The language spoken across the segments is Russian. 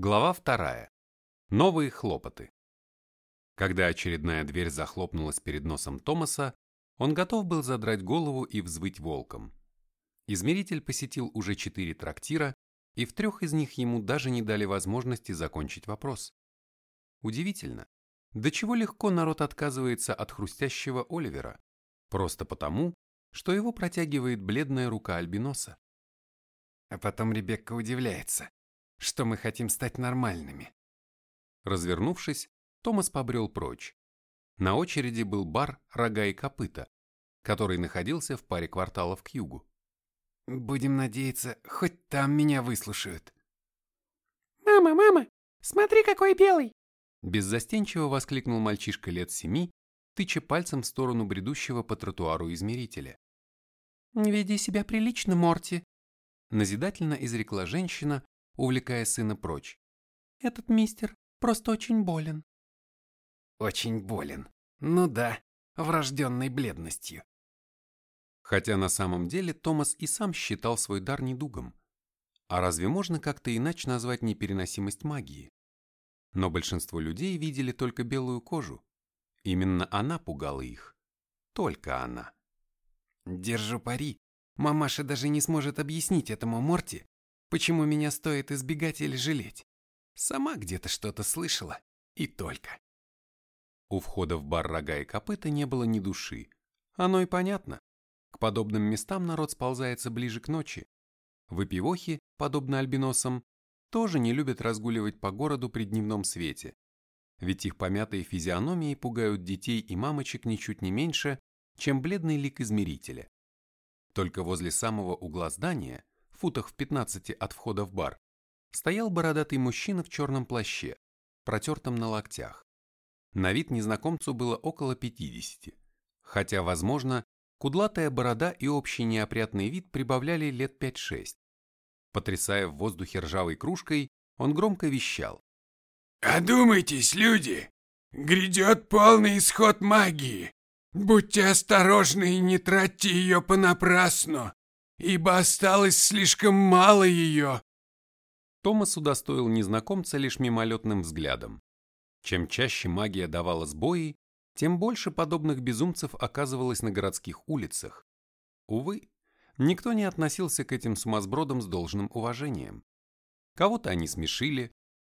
Глава вторая. Новые хлопоты. Когда очередная дверь захлопнулась перед носом Томаса, он готов был задрать голову и взвыть волком. Измеритель посетил уже четыре трактира, и в трех из них ему даже не дали возможности закончить вопрос. Удивительно, до чего легко народ отказывается от хрустящего Оливера, просто потому, что его протягивает бледная рука Альбиноса. А потом Ребекка удивляется, что мы хотим стать нормальными. Развернувшись, Томас побрел прочь. На очереди был бар «Рога и копыта», который находился в паре кварталов к югу. Будем надеяться, хоть там меня выслушают. «Мама, мама, смотри, какой белый!» Беззастенчиво воскликнул мальчишка лет семи, тыча пальцем в сторону бредущего по тротуару измерителя. «Веди себя прилично, Морти», назидательно изрекла женщина, увлекая сына прочь. «Этот мистер просто очень болен». «Очень болен. Ну да, врожденной бледностью». Хотя на самом деле Томас и сам считал свой дар недугом. А разве можно как-то иначе назвать непереносимость магии? Но большинство людей видели только белую кожу. Именно она пугала их. Только она. Держу пари. Мамаша даже не сможет объяснить этому Морти, почему меня стоит избегать или жалеть. Сама где-то что-то слышала. И только. У входа в бар рога и копыта не было ни души. Оно и понятно. К подобным местам народ сползается ближе к ночи. Выпивохи, подобно альбиносам, тоже не любят разгуливать по городу при дневном свете. Ведь их помятые физиономии пугают детей и мамочек ничуть не меньше, чем бледный лик измерителя. Только возле самого угла здания, футах в 15 от входа в бар, стоял бородатый мужчина в черном плаще, протертом на локтях. На вид незнакомцу было около 50, хотя, возможно, кудлатая борода и общий неопрятный вид прибавляли лет 5-6. Потрясая в воздухе ржавой кружкой, он громко вещал. «Одумайтесь, люди! Грядет полный исход магии! Будьте осторожны и не тратьте ее понапрасну, ибо осталось слишком мало ее!» Томас удостоил незнакомца лишь мимолетным взглядом. Чем чаще магия давала сбои, тем больше подобных безумцев оказывалось на городских улицах. Увы, никто не относился к этим сумасбродам с должным уважением. Кого-то они смешили,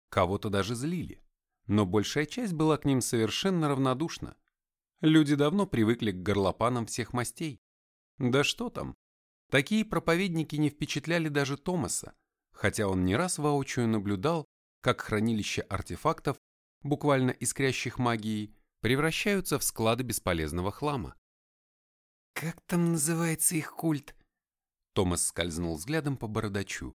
кого-то даже злили, но большая часть была к ним совершенно равнодушна. Люди давно привыкли к горлопанам всех мастей. Да что там, такие проповедники не впечатляли даже Томаса, хотя он не раз воочию наблюдал, как хранилища артефактов, буквально искрящих магией, превращаются в склады бесполезного хлама. «Как там называется их культ?» Томас скользнул взглядом по бородачу.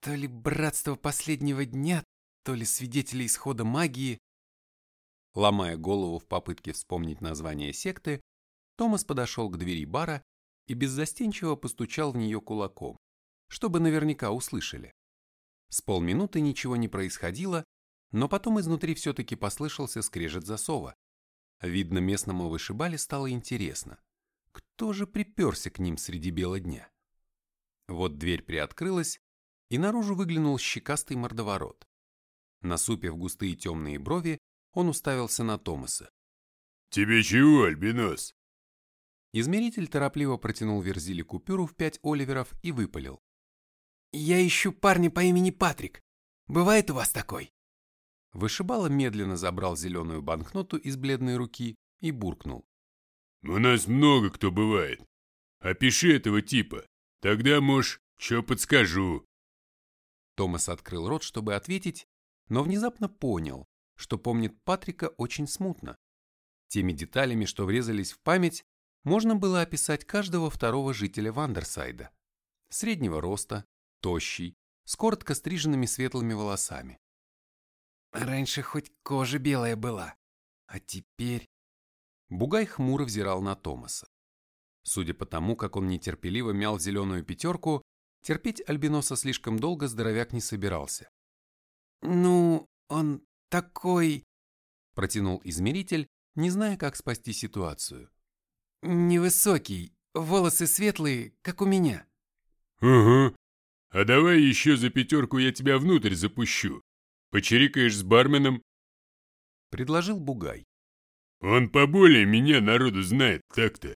То ли братство последнего дня, то ли свидетели исхода магии. Ломая голову в попытке вспомнить название секты, Томас подошел к двери бара и беззастенчиво постучал в нее кулаком, чтобы наверняка услышали. С полминуты ничего не происходило, но потом изнутри все-таки послышался скрежет засова. Видно, местному вышибали стало интересно, кто же приперся к ним среди бела дня. Вот дверь приоткрылась, и наружу выглянул щекастый мордоворот. Насупив густые темные брови, он уставился на Томаса. «Тебе чего, Альбинос?» Измеритель торопливо протянул Верзили купюру в пять оливеров и выпалил. «Я ищу парня по имени Патрик. Бывает у вас такой?» Вышибала медленно забрал зеленую банкноту из бледной руки и буркнул. «У нас много кто бывает. Опиши этого типа, тогда, может, что подскажу». Томас открыл рот, чтобы ответить, но внезапно понял, что помнит Патрика очень смутно. Теми деталями, что врезались в память, можно было описать каждого второго жителя Вандерсайда. Среднего роста, тощий, с коротко стриженными светлыми волосами. Раньше хоть кожа белая была, а теперь... Бугай хмуро взирал на Томаса. Судя по тому, как он нетерпеливо мял зеленую пятерку, терпеть Альбиноса слишком долго здоровяк не собирался. «Ну, он такой...» – протянул измеритель, не зная, как спасти ситуацию. «Невысокий, волосы светлые, как у меня». «Ага, А давай еще за пятерку я тебя внутрь запущу. Почирикаешь с барменом?» Предложил Бугай. «Он поболее меня народу знает так-то.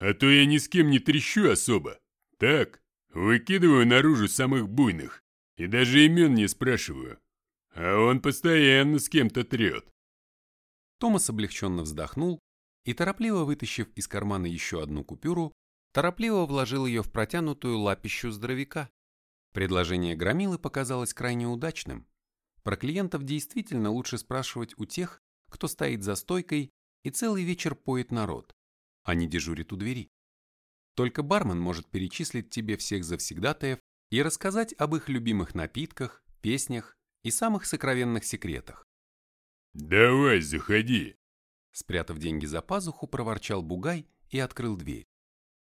А то я ни с кем не трещу особо. Так, выкидываю наружу самых буйных. И даже имен не спрашиваю. А он постоянно с кем-то трет. Томас облегченно вздохнул и, торопливо вытащив из кармана еще одну купюру, торопливо вложил ее в протянутую лапищу здоровяка. Предложение Громилы показалось крайне удачным. Про клиентов действительно лучше спрашивать у тех, кто стоит за стойкой и целый вечер поет народ, а не дежурит у двери. Только бармен может перечислить тебе всех завсегдатаев и рассказать об их любимых напитках, песнях и самых сокровенных секретах. «Давай, заходи!» Спрятав деньги за пазуху, проворчал Бугай и открыл дверь.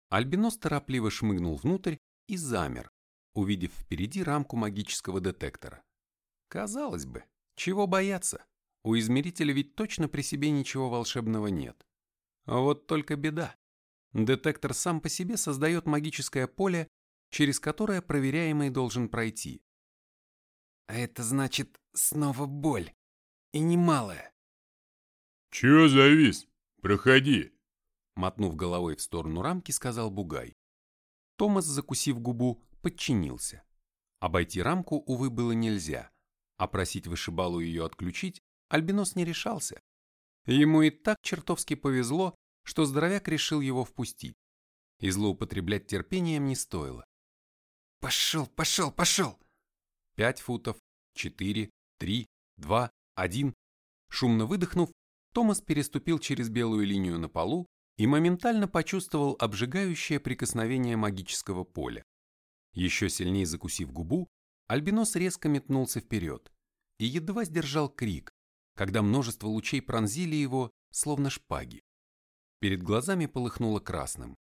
Альбинос торопливо шмыгнул внутрь и замер, увидев впереди рамку магического детектора. Казалось бы, чего бояться? У измерителя ведь точно при себе ничего волшебного нет. А вот только беда. Детектор сам по себе создает магическое поле, через которое проверяемый должен пройти. А это значит снова боль. И немалая. «Чего завис? Проходи!» Мотнув головой в сторону рамки, сказал Бугай. Томас, закусив губу, подчинился. Обойти рамку, увы, было нельзя, а просить вышибалу ее отключить Альбинос не решался. Ему и так чертовски повезло, что здоровяк решил его впустить. И злоупотреблять терпением не стоило. «Пошел, пошел, пошел!» Пять футов, четыре, три, два, один. Шумно выдохнув, Томас переступил через белую линию на полу и моментально почувствовал обжигающее прикосновение магического поля. Еще сильнее закусив губу, Альбинос резко метнулся вперед и едва сдержал крик, когда множество лучей пронзили его, словно шпаги. Перед глазами полыхнуло красным.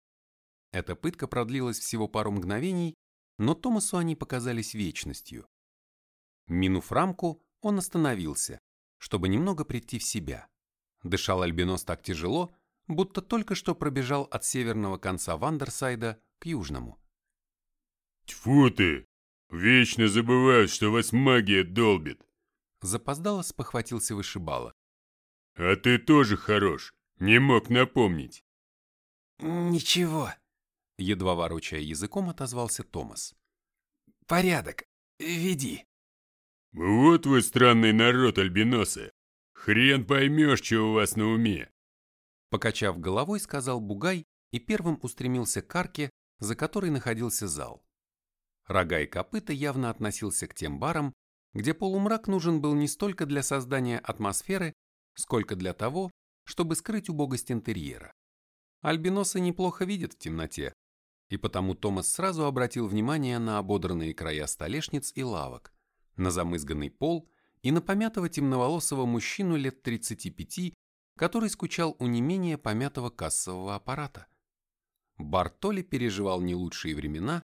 Эта пытка продлилась всего пару мгновений, но Томасу они показались вечностью. Минув рамку, он остановился, чтобы немного прийти в себя. Дышал Альбинос так тяжело, будто только что пробежал от северного конца Вандерсайда к южному. «Тьфу ты! Вечно забываю, что вас магия долбит!» Запоздало спохватился вышибала. «А ты тоже хорош, не мог напомнить!» «Ничего», — едва ворочая языком отозвался Томас. «Порядок, веди». «Вот вы странный народ, альбиносы! Хрен поймешь, что у вас на уме!» Покачав головой, сказал Бугай и первым устремился к арке, за которой находился зал. Рога и копыта явно относился к тем барам, где полумрак нужен был не столько для создания атмосферы, сколько для того, чтобы скрыть убогость интерьера. Альбиносы неплохо видят в темноте, и потому Томас сразу обратил внимание на ободранные края столешниц и лавок, на замызганный пол и на помятого темноволосого мужчину лет 35, который скучал у не менее помятого кассового аппарата. Бар то ли переживал не лучшие времена,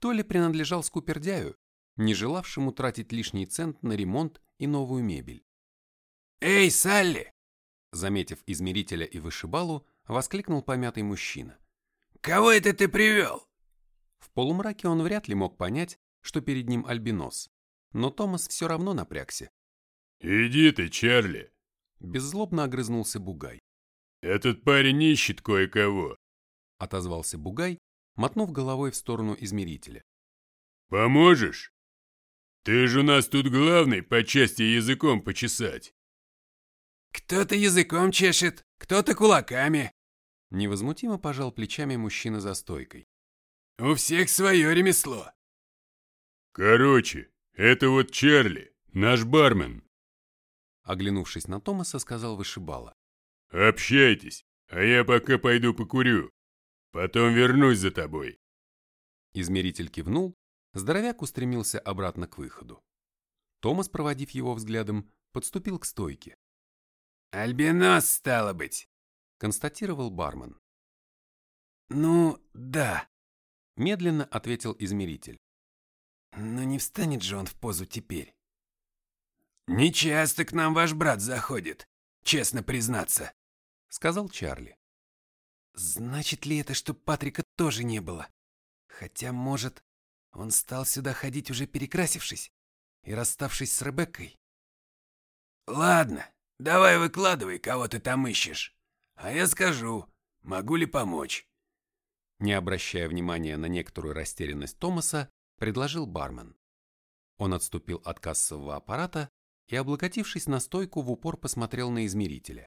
то ли принадлежал скупердяю, не желавшему тратить лишний цент на ремонт и новую мебель. «Эй, Салли!» Заметив измерителя и вышибалу, воскликнул помятый мужчина. «Кого это ты привел?» В полумраке он вряд ли мог понять, что перед ним альбинос, но Томас все равно напрягся. «Иди ты, Чарли!» Беззлобно огрызнулся Бугай. «Этот парень ищет кое-кого!» Отозвался Бугай, мотнув головой в сторону измерителя. «Поможешь? Ты же у нас тут главный по части языком почесать!» «Кто-то языком чешет, кто-то кулаками!» Невозмутимо пожал плечами мужчина за стойкой. «У всех свое ремесло!» «Короче, это вот Чарли, наш бармен!» Оглянувшись на Томаса, сказал вышибала. «Общайтесь, а я пока пойду покурю. Потом вернусь за тобой». Измеритель кивнул, здоровяк устремился обратно к выходу. Томас, проводив его взглядом, подступил к стойке. «Альбинос, стало быть!» — констатировал бармен. «Ну, да», — медленно ответил измеритель. «Но не встанет же он в позу теперь». «Не часто к нам ваш брат заходит, честно признаться», — сказал Чарли. «Значит ли это, что Патрика тоже не было? Хотя, может...» Он стал сюда ходить уже перекрасившись и расставшись с Ребеккой. Ладно, давай выкладывай, кого ты там ищешь. А я скажу, могу ли помочь. Не обращая внимания на некоторую растерянность Томаса, предложил бармен. Он отступил от кассового аппарата и, облокотившись на стойку, в упор посмотрел на измерителя.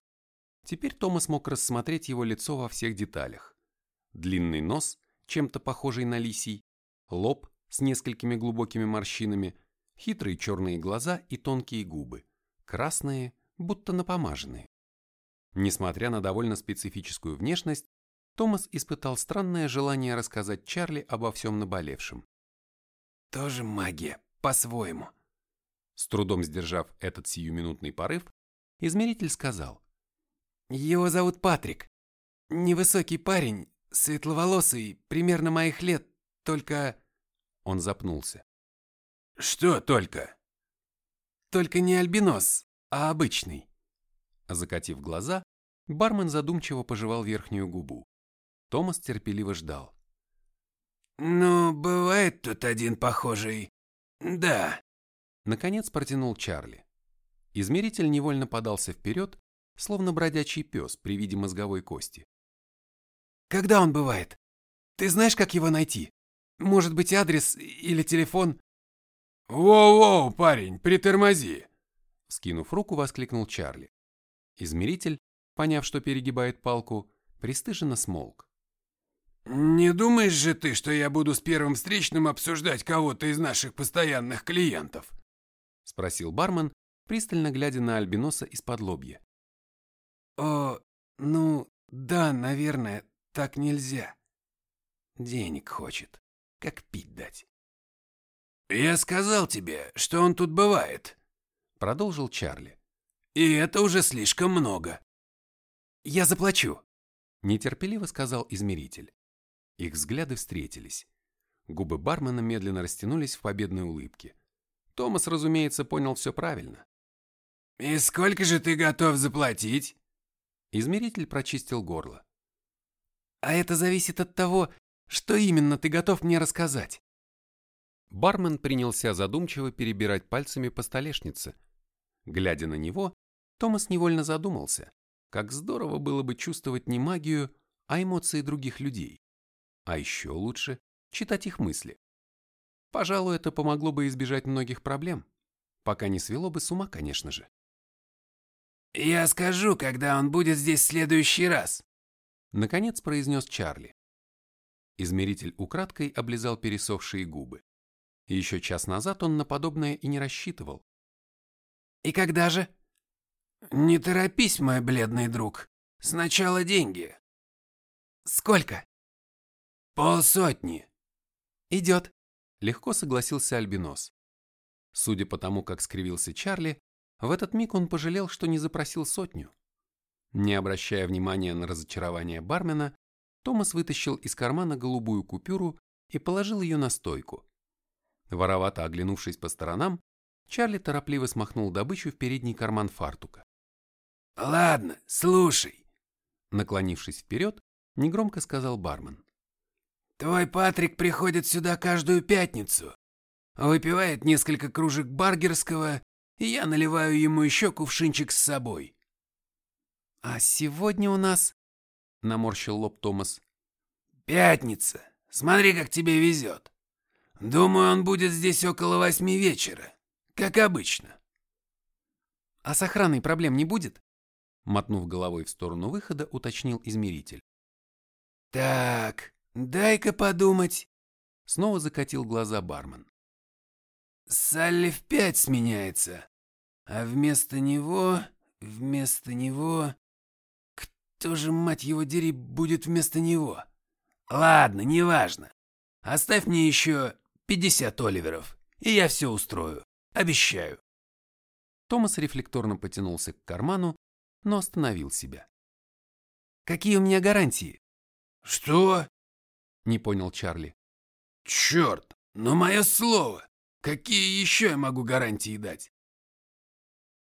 Теперь Томас мог рассмотреть его лицо во всех деталях. Длинный нос, чем-то похожий на лисий, лоб с несколькими глубокими морщинами, хитрые черные глаза и тонкие губы, красные, будто напомаженные. Несмотря на довольно специфическую внешность, Томас испытал странное желание рассказать Чарли обо всем наболевшем. Тоже магия, по-своему. С трудом сдержав этот сиюминутный порыв, измеритель сказал. Его зовут Патрик. Невысокий парень, светловолосый, примерно моих лет, только... Он запнулся. Что только? Только не альбинос, а обычный. Закатив глаза, бармен задумчиво пожевал верхнюю губу. Томас терпеливо ждал. «Ну, бывает тут один похожий. Да». Наконец протянул Чарли. Измеритель невольно подался вперед, словно бродячий пес при виде мозговой кости. «Когда он бывает? Ты знаешь, как его найти? Может быть, адрес или телефон?» «Воу-воу, парень, притормози!» Скинув руку, воскликнул Чарли. Измеритель, поняв, что перегибает палку, пристыженно смолк. «Не думаешь же ты, что я буду с первым встречным обсуждать кого-то из наших постоянных клиентов?» — спросил бармен, пристально глядя на Альбиноса из-под лобья. «О, ну, да, наверное, так нельзя. Денег хочет, как пить дать». «Я сказал тебе, что он тут бывает», — продолжил Чарли. «И это уже слишком много». «Я заплачу», — нетерпеливо сказал измеритель. Их взгляды встретились. Губы бармена медленно растянулись в победной улыбке. Томас, разумеется, понял все правильно. «И сколько же ты готов заплатить?» Измеритель прочистил горло. «А это зависит от того, что именно ты готов мне рассказать». Бармен принялся задумчиво перебирать пальцами по столешнице. Глядя на него, Томас невольно задумался, как здорово было бы чувствовать не магию, а эмоции других людей. А еще лучше читать их мысли. Пожалуй, это помогло бы избежать многих проблем, пока не свело бы с ума, конечно же. «Я скажу, когда он будет здесь в следующий раз», — наконец произнес Чарли. Измеритель украдкой облизал пересохшие губы. Еще час назад он на подобное и не рассчитывал. «И когда же?» «Не торопись, мой бледный друг. Сначала деньги». «Сколько?» «Полсотни». «Идет», — легко согласился Альбинос. Судя по тому, как скривился Чарли, в этот миг он пожалел, что не запросил сотню. Не обращая внимания на разочарование бармена, Томас вытащил из кармана голубую купюру и положил ее на стойку. Воровато оглянувшись по сторонам, Чарли торопливо смахнул добычу в передний карман фартука. «Ладно, слушай», наклонившись вперед, негромко сказал бармен. «Твой Патрик приходит сюда каждую пятницу, выпивает несколько кружек баргерского, и я наливаю ему еще кувшинчик с собой». «А сегодня у нас...» — наморщил лоб Томас. «Пятница. Смотри, как тебе везет. Думаю, он будет здесь около восьми вечера, как обычно». «А с охраной проблем не будет?» Мотнув головой в сторону выхода, уточнил измеритель. «Так, дай-ка подумать». Снова закатил глаза бармен. Салли в пять сменяется, а вместо него, вместо него... Кто же, мать его дери, будет вместо него? Ладно, неважно. Оставь мне еще пятьдесят оливеров, и я все устрою. Обещаю. Томас рефлекторно потянулся к карману, но остановил себя. «Какие у меня гарантии?» «Что?» — не понял Чарли. «Черт, но мое слово! Какие еще я могу гарантии дать?»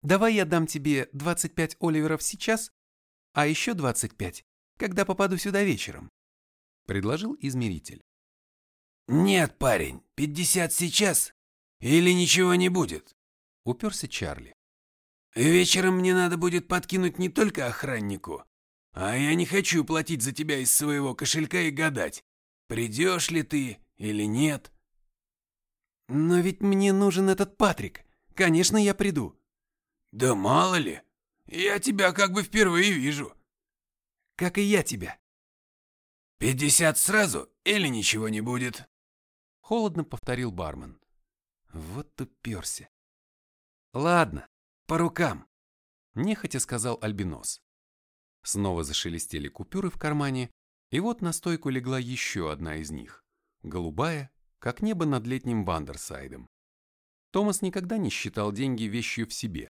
«Давай я дам тебе 25 оливеров сейчас, а еще 25, когда попаду сюда вечером», — предложил измеритель. Нет, парень, 50 сейчас или ничего не будет. Уперся Чарли. Вечером мне надо будет подкинуть не только охраннику, а я не хочу платить за тебя из своего кошелька и гадать, придешь ли ты или нет. Но ведь мне нужен этот Патрик. Конечно, я приду. Да мало ли, я тебя как бы впервые вижу. Как и я тебя. Пятьдесят сразу или ничего не будет? Холодно повторил бармен. Вот уперся. Ладно, по рукам. Нехотя сказал Альбинос. Снова зашелестели купюры в кармане, и вот на стойку легла еще одна из них, голубая, как небо над летним Вандерсайдом. Томас никогда не считал деньги вещью в себе,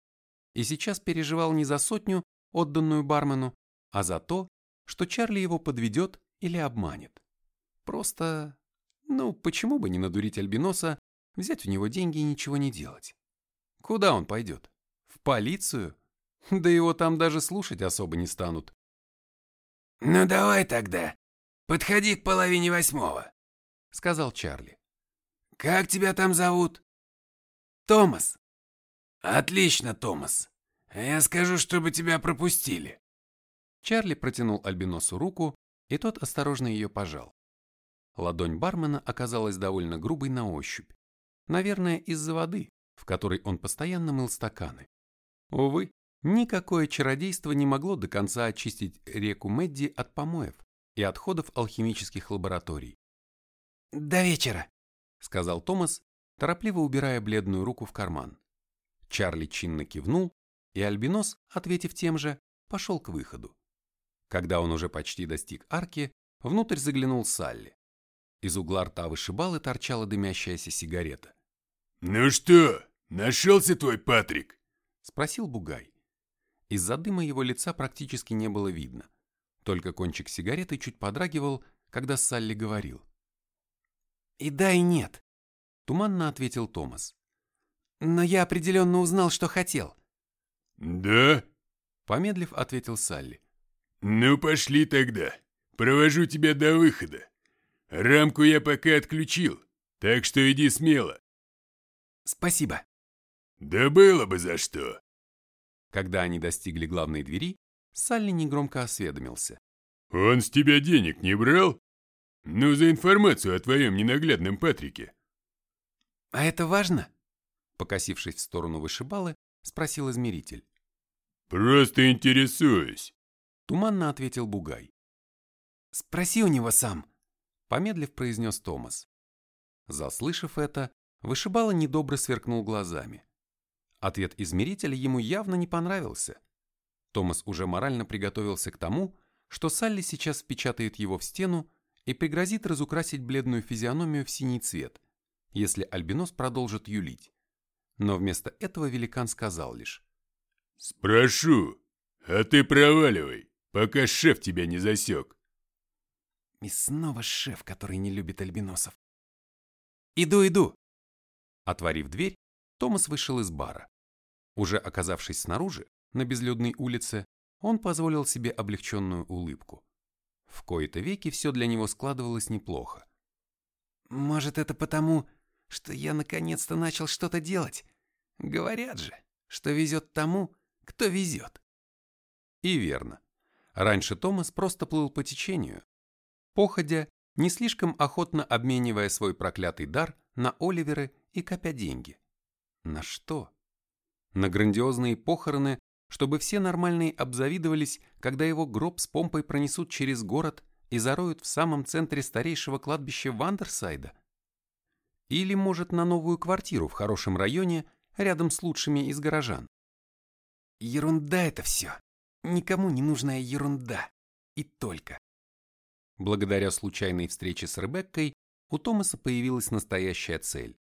и сейчас переживал не за сотню, отданную бармену, а за то, что Чарли его подведет или обманет. Просто, ну, почему бы не надурить Альбиноса, взять у него деньги и ничего не делать? Куда он пойдет? В полицию? Да его там даже слушать особо не станут. «Ну давай тогда, подходи к половине восьмого», — сказал Чарли. «Как тебя там зовут?» «Томас». «Отлично, Томас. Я скажу, чтобы тебя пропустили». Чарли протянул Альбиносу руку, и тот осторожно ее пожал. Ладонь бармена оказалась довольно грубой на ощупь. Наверное, из-за воды, в которой он постоянно мыл стаканы. Увы, никакое чародейство не могло до конца очистить реку Медди от помоев и отходов алхимических лабораторий. «До вечера», — сказал Томас, торопливо убирая бледную руку в карман. Чарли чинно кивнул, и Альбинос, ответив тем же, пошел к выходу. Когда он уже почти достиг арки, внутрь заглянул Салли. Из угла рта вышибалы торчала дымящаяся сигарета. «Ну что, нашелся твой Патрик?» — спросил Бугай. Из-за дыма его лица практически не было видно. Только кончик сигареты чуть подрагивал, когда Салли говорил. «И да, и нет», — туманно ответил Томас. «Но я определенно узнал, что хотел». «Да?» — помедлив, ответил Салли. «Ну, пошли тогда. Провожу тебя до выхода. Рамку я пока отключил, так что иди смело». «Спасибо». «Да было бы за что». Когда они достигли главной двери, Салли негромко осведомился. «Он с тебя денег не брал? Ну, за информацию о твоем ненаглядном Патрике». «А это важно?» Покосившись в сторону вышибалы, спросил измеритель. «Просто интересуюсь», — туманно ответил Бугай. «Спроси у него сам», — помедлив произнес Томас. Заслышав это, вышибала недобро сверкнул глазами. Ответ измерителя ему явно не понравился. Томас уже морально приготовился к тому, что Салли сейчас впечатает его в стену и пригрозит разукрасить бледную физиономию в синий цвет, если Альбинос продолжит юлить. Но вместо этого великан сказал лишь. «Спрошу, а ты проваливай, пока шеф тебя не засек». И снова шеф, который не любит альбиносов. «Иду, иду!» Отворив дверь, Томас вышел из бара. Уже оказавшись снаружи, на безлюдной улице, он позволил себе облегченную улыбку. В кои-то веки все для него складывалось неплохо. «Может, это потому, что я наконец-то начал что-то делать? Говорят же, что везет тому, кто везет». И верно. Раньше Томас просто плыл по течению, походя, не слишком охотно обменивая свой проклятый дар на Оливеры и копя деньги. На что? На грандиозные похороны, чтобы все нормальные обзавидовались, когда его гроб с помпой пронесут через город и зароют в самом центре старейшего кладбища Вандерсайда? Или, может, на новую квартиру в хорошем районе, рядом с лучшими из горожан? Ерунда это все. Никому не нужная ерунда. И только. Благодаря случайной встрече с Ребеккой у Томаса появилась настоящая цель.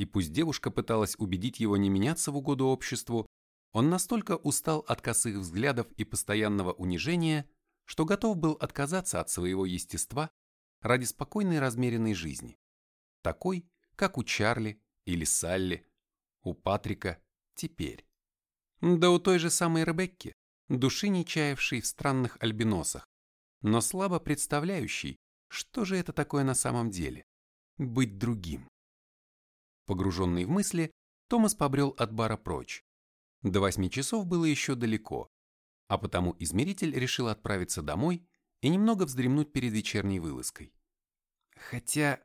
И пусть девушка пыталась убедить его не меняться в угоду обществу, он настолько устал от косых взглядов и постоянного унижения, что готов был отказаться от своего естества ради спокойной размеренной жизни. Такой, как у Чарли или Салли, у Патрика теперь. Да у той же самой Ребекки, души не чаявшей в странных альбиносах, но слабо представляющей, что же это такое на самом деле быть другим. Погруженный в мысли, Томас побрел от бара прочь. До восьми часов было еще далеко, а потому измеритель решил отправиться домой и немного вздремнуть перед вечерней вылазкой. Хотя,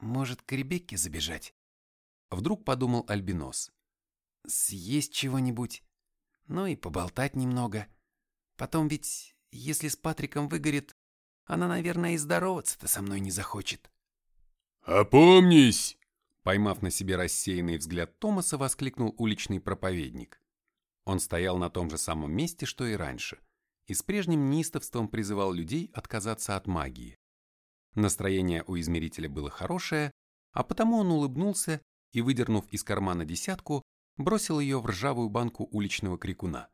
может, к Ребекке забежать? Вдруг подумал Альбинос. Съесть чего-нибудь, ну и поболтать немного. Потом ведь, если с Патриком выгорит, она, наверное, и здороваться-то со мной не захочет. «Опомнись!» Поймав на себе рассеянный взгляд Томаса, воскликнул уличный проповедник. Он стоял на том же самом месте, что и раньше, и с прежним неистовством призывал людей отказаться от магии. Настроение у измерителя было хорошее, а потому он улыбнулся и, выдернув из кармана десятку, бросил ее в ржавую банку уличного крикуна.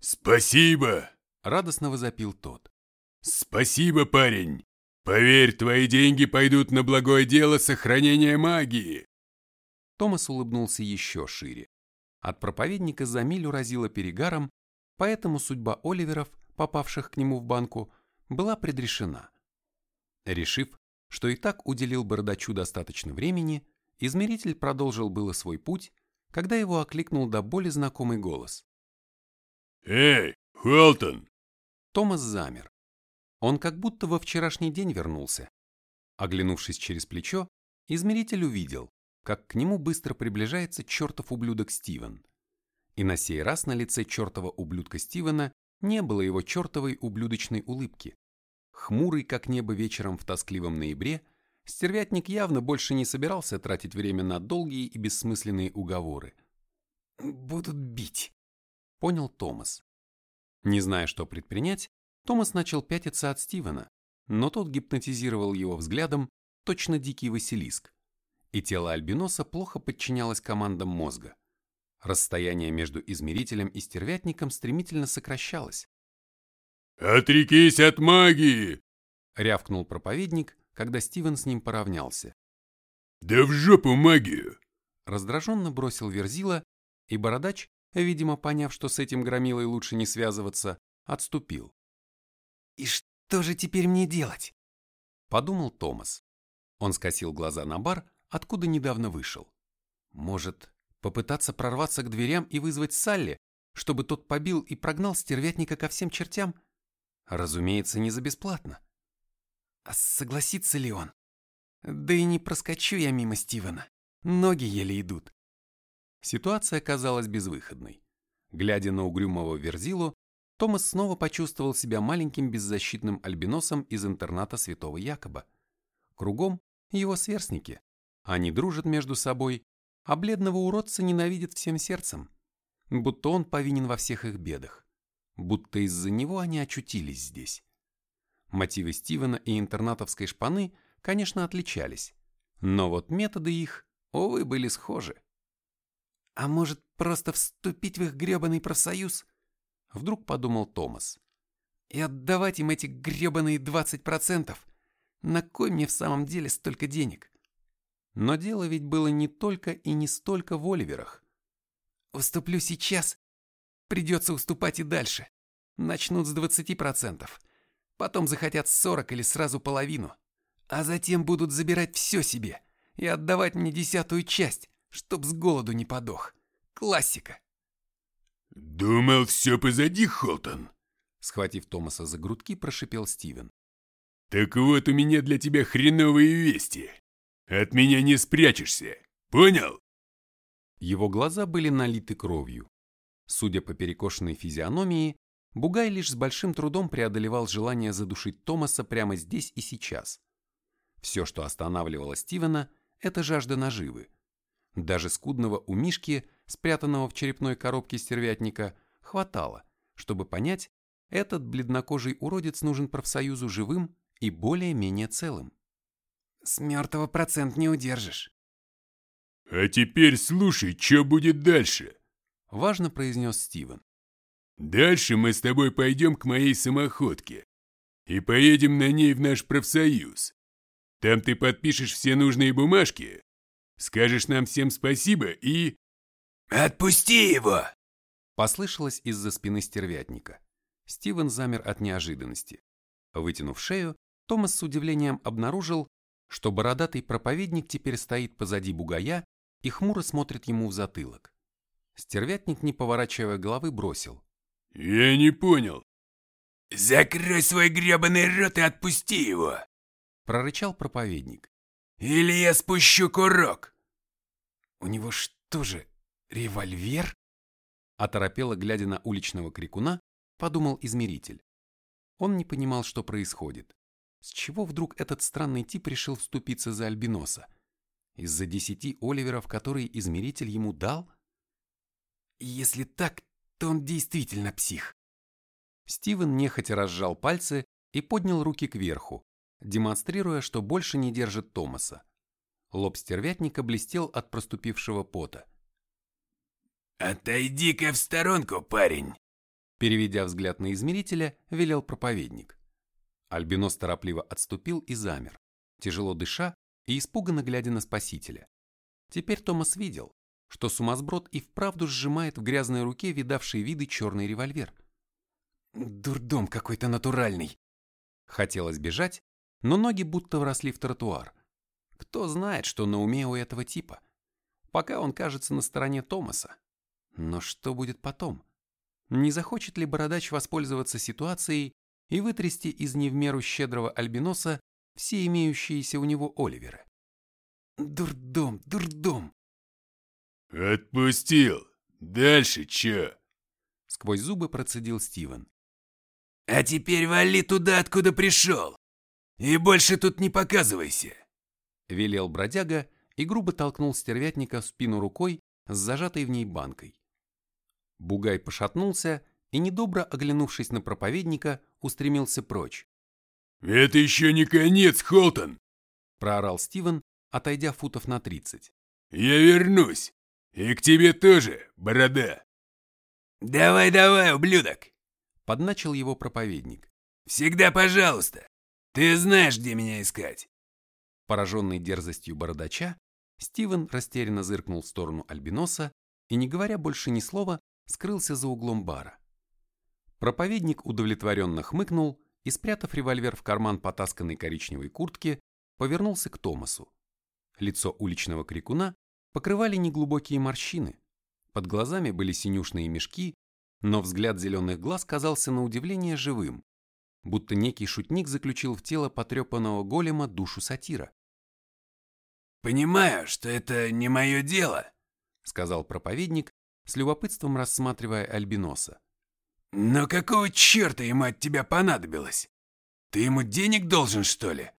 «Спасибо!» — радостно возопил тот. «Спасибо, парень! Поверь, твои деньги пойдут на благое дело сохранения магии!» Томас улыбнулся еще шире. От проповедника за милю разило перегаром, поэтому судьба Оливеров, попавших к нему в банку, была предрешена. Решив, что и так уделил бардачу достаточно времени, измеритель продолжил было свой путь, когда его окликнул до боли знакомый голос. «Эй, Холтон!» Томас замер. Он как будто во вчерашний день вернулся. Оглянувшись через плечо, измеритель увидел, как к нему быстро приближается чертов ублюдок Стивен. И на сей раз на лице чертова ублюдка Стивена не было его чертовой ублюдочной улыбки. Хмурый, как небо вечером в тоскливом ноябре, стервятник явно больше не собирался тратить время на долгие и бессмысленные уговоры. «Будут бить», — понял Томас. Не зная, что предпринять, Томас начал пятиться от Стивена, но тот гипнотизировал его взглядом, точно дикий Василиск, и тело Альбиноса плохо подчинялось командам мозга. Расстояние между измерителем и стервятником стремительно сокращалось. «Отрекись от магии!» — рявкнул проповедник, когда Стивен с ним поравнялся. «Да в жопу магию!» Раздраженно бросил Верзила, и Бородач, видимо, поняв, что с этим громилой лучше не связываться, отступил. «И что же теперь мне делать?» Подумал Томас. Он скосил глаза на бар, откуда недавно вышел. Может, попытаться прорваться к дверям и вызвать Салли, чтобы тот побил и прогнал стервятника ко всем чертям? Разумеется, не за бесплатно. А согласится ли он? Да и не проскочу я мимо Стивена. Ноги еле идут. Ситуация казалась безвыходной. Глядя на угрюмого Верзилу, Томас снова почувствовал себя маленьким беззащитным альбиносом из интерната святого Якоба. Кругом его сверстники. Они дружат между собой, а бледного уродца ненавидят всем сердцем. Будто он повинен во всех их бедах. Будто из-за него они очутились здесь. Мотивы Стивена и интернатовской шпаны, конечно, отличались, но вот методы их, увы, были схожи. А может, просто вступить в их гребаный профсоюз? Вдруг подумал Томас. И отдавать им эти гребаные 20%? На кой мне в самом деле столько денег? Но дело ведь было не только и не столько в Оливерах. Уступлю сейчас, придется уступать и дальше. Начнут с 20%. Потом захотят 40 или сразу половину. А затем будут забирать все себе и отдавать мне десятую часть, чтоб с голоду не подох. Классика. «Думал, все позади, Холтон?» Схватив Томаса за грудки, прошипел Стивен. «Так вот у меня для тебя хреновые вести. От меня не спрячешься, понял?» Его глаза были налиты кровью. Судя по перекошенной физиономии, Бугай лишь с большим трудом преодолевал желание задушить Томаса прямо здесь и сейчас. Все, что останавливало Стивена, это жажда наживы. Даже скудного у Мишки, спрятанного в черепной коробке стервятника, хватало, чтобы понять, этот бледнокожий уродец нужен профсоюзу живым и более-менее целым. С мертвого процент не удержишь. «А теперь слушай, что будет дальше», — важно произнес Стивен. Дальше мы с тобой пойдем к моей самоходке и поедем на ней в наш профсоюз. Там ты подпишешь все нужные бумажки, скажешь нам всем спасибо и... «Отпусти его!» Послышалось из-за спины стервятника. Стивен замер от неожиданности. Вытянув шею, Томас с удивлением обнаружил, что бородатый проповедник теперь стоит позади бугая и хмуро смотрит ему в затылок. Стервятник, не поворачивая головы, бросил. «Я не понял». «Закрой свой гребаный рот и отпусти его!» Прорычал проповедник. «Или я спущу курок!» «У него что же, револьвер?» Оторопело, глядя на уличного крикуна, подумал измеритель. Он не понимал, что происходит. С чего вдруг этот странный тип решил вступиться за альбиноса? Из-за десяти оливеров, которые измеритель ему дал? Если так, то он действительно псих. Стивен нехотя разжал пальцы и поднял руки кверху, демонстрируя, что больше не держит Томаса. Лоб стервятника блестел от проступившего пота. «Отойди-ка в сторонку, парень!» Переведя взгляд на измерителя, велел проповедник. Альбинос торопливо отступил и замер, тяжело дыша и испуганно глядя на спасителя. Теперь Томас видел, что сумасброд и вправду сжимает в грязной руке видавший виды черный револьвер. Дурдом какой-то натуральный. Хотелось бежать, но ноги будто вросли в тротуар. Кто знает, что на уме у этого типа. Пока он кажется на стороне Томаса. Но что будет потом? Не захочет ли бородач воспользоваться ситуацией и вытрясти из не в меру щедрого альбиноса все имеющиеся у него оливеры? Дурдом, дурдом. «Отпустил! Дальше чё?» Сквозь зубы процедил Стивен. «А теперь вали туда, откуда пришел! И больше тут не показывайся!» Велел бродяга и грубо толкнул стервятника в спину рукой с зажатой в ней банкой. Бугай пошатнулся и, недобро оглянувшись на проповедника, устремился прочь. «Это еще не конец, Холтон!» – проорал Стивен, отойдя футов на тридцать. «Я вернусь! И к тебе тоже, борода!» «Давай-давай, ублюдок!» – подначил его проповедник. «Всегда пожалуйста! Ты знаешь, где меня искать!» Пораженный дерзостью бородача, Стивен растерянно зыркнул в сторону Альбиноса и, не говоря больше ни слова, скрылся за углом бара. Проповедник удовлетворенно хмыкнул и, спрятав револьвер в карман потасканной коричневой куртки, повернулся к Томасу. Лицо уличного крикуна покрывали неглубокие морщины, под глазами были синюшные мешки, но взгляд зеленых глаз казался на удивление живым, будто некий шутник заключил в тело потрепанного голема душу сатира. «Понимаю, что это не мое дело», — сказал проповедник, с любопытством рассматривая Альбиноса. «Но какого черта ему от тебя понадобилось? Ты ему денег должен, что ли?»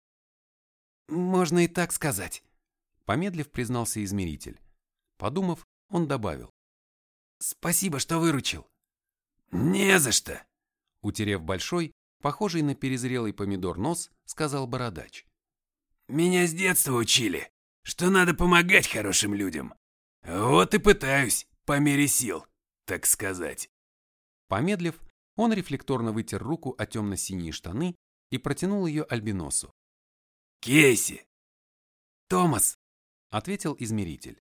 «Можно и так сказать», — помедлив признался измеритель. Подумав, он добавил. «Спасибо, что выручил». «Не за что», — утерев большой, похожий на перезрелый помидор нос, сказал бородач. «Меня с детства учили, что надо помогать хорошим людям. Вот и пытаюсь по мере сил, так сказать. Помедлив, он рефлекторно вытер руку о темно-синие штаны и протянул ее Альбиносу. «Кейси!» «Томас!» — ответил измеритель.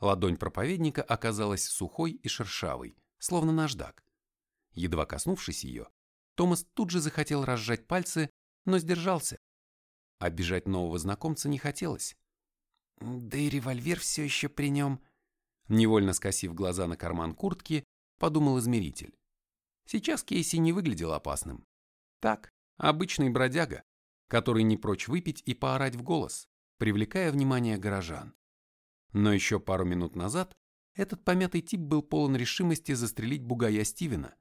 Ладонь проповедника оказалась сухой и шершавой, словно наждак. Едва коснувшись ее, Томас тут же захотел разжать пальцы, но сдержался. Обижать нового знакомца не хотелось. Да и револьвер все еще при нем. Невольно скосив глаза на карман куртки, подумал измеритель. Сейчас Кейси не выглядел опасным. Так, обычный бродяга, который не прочь выпить и поорать в голос, привлекая внимание горожан. Но еще пару минут назад этот помятый тип был полон решимости застрелить бугая Стивена.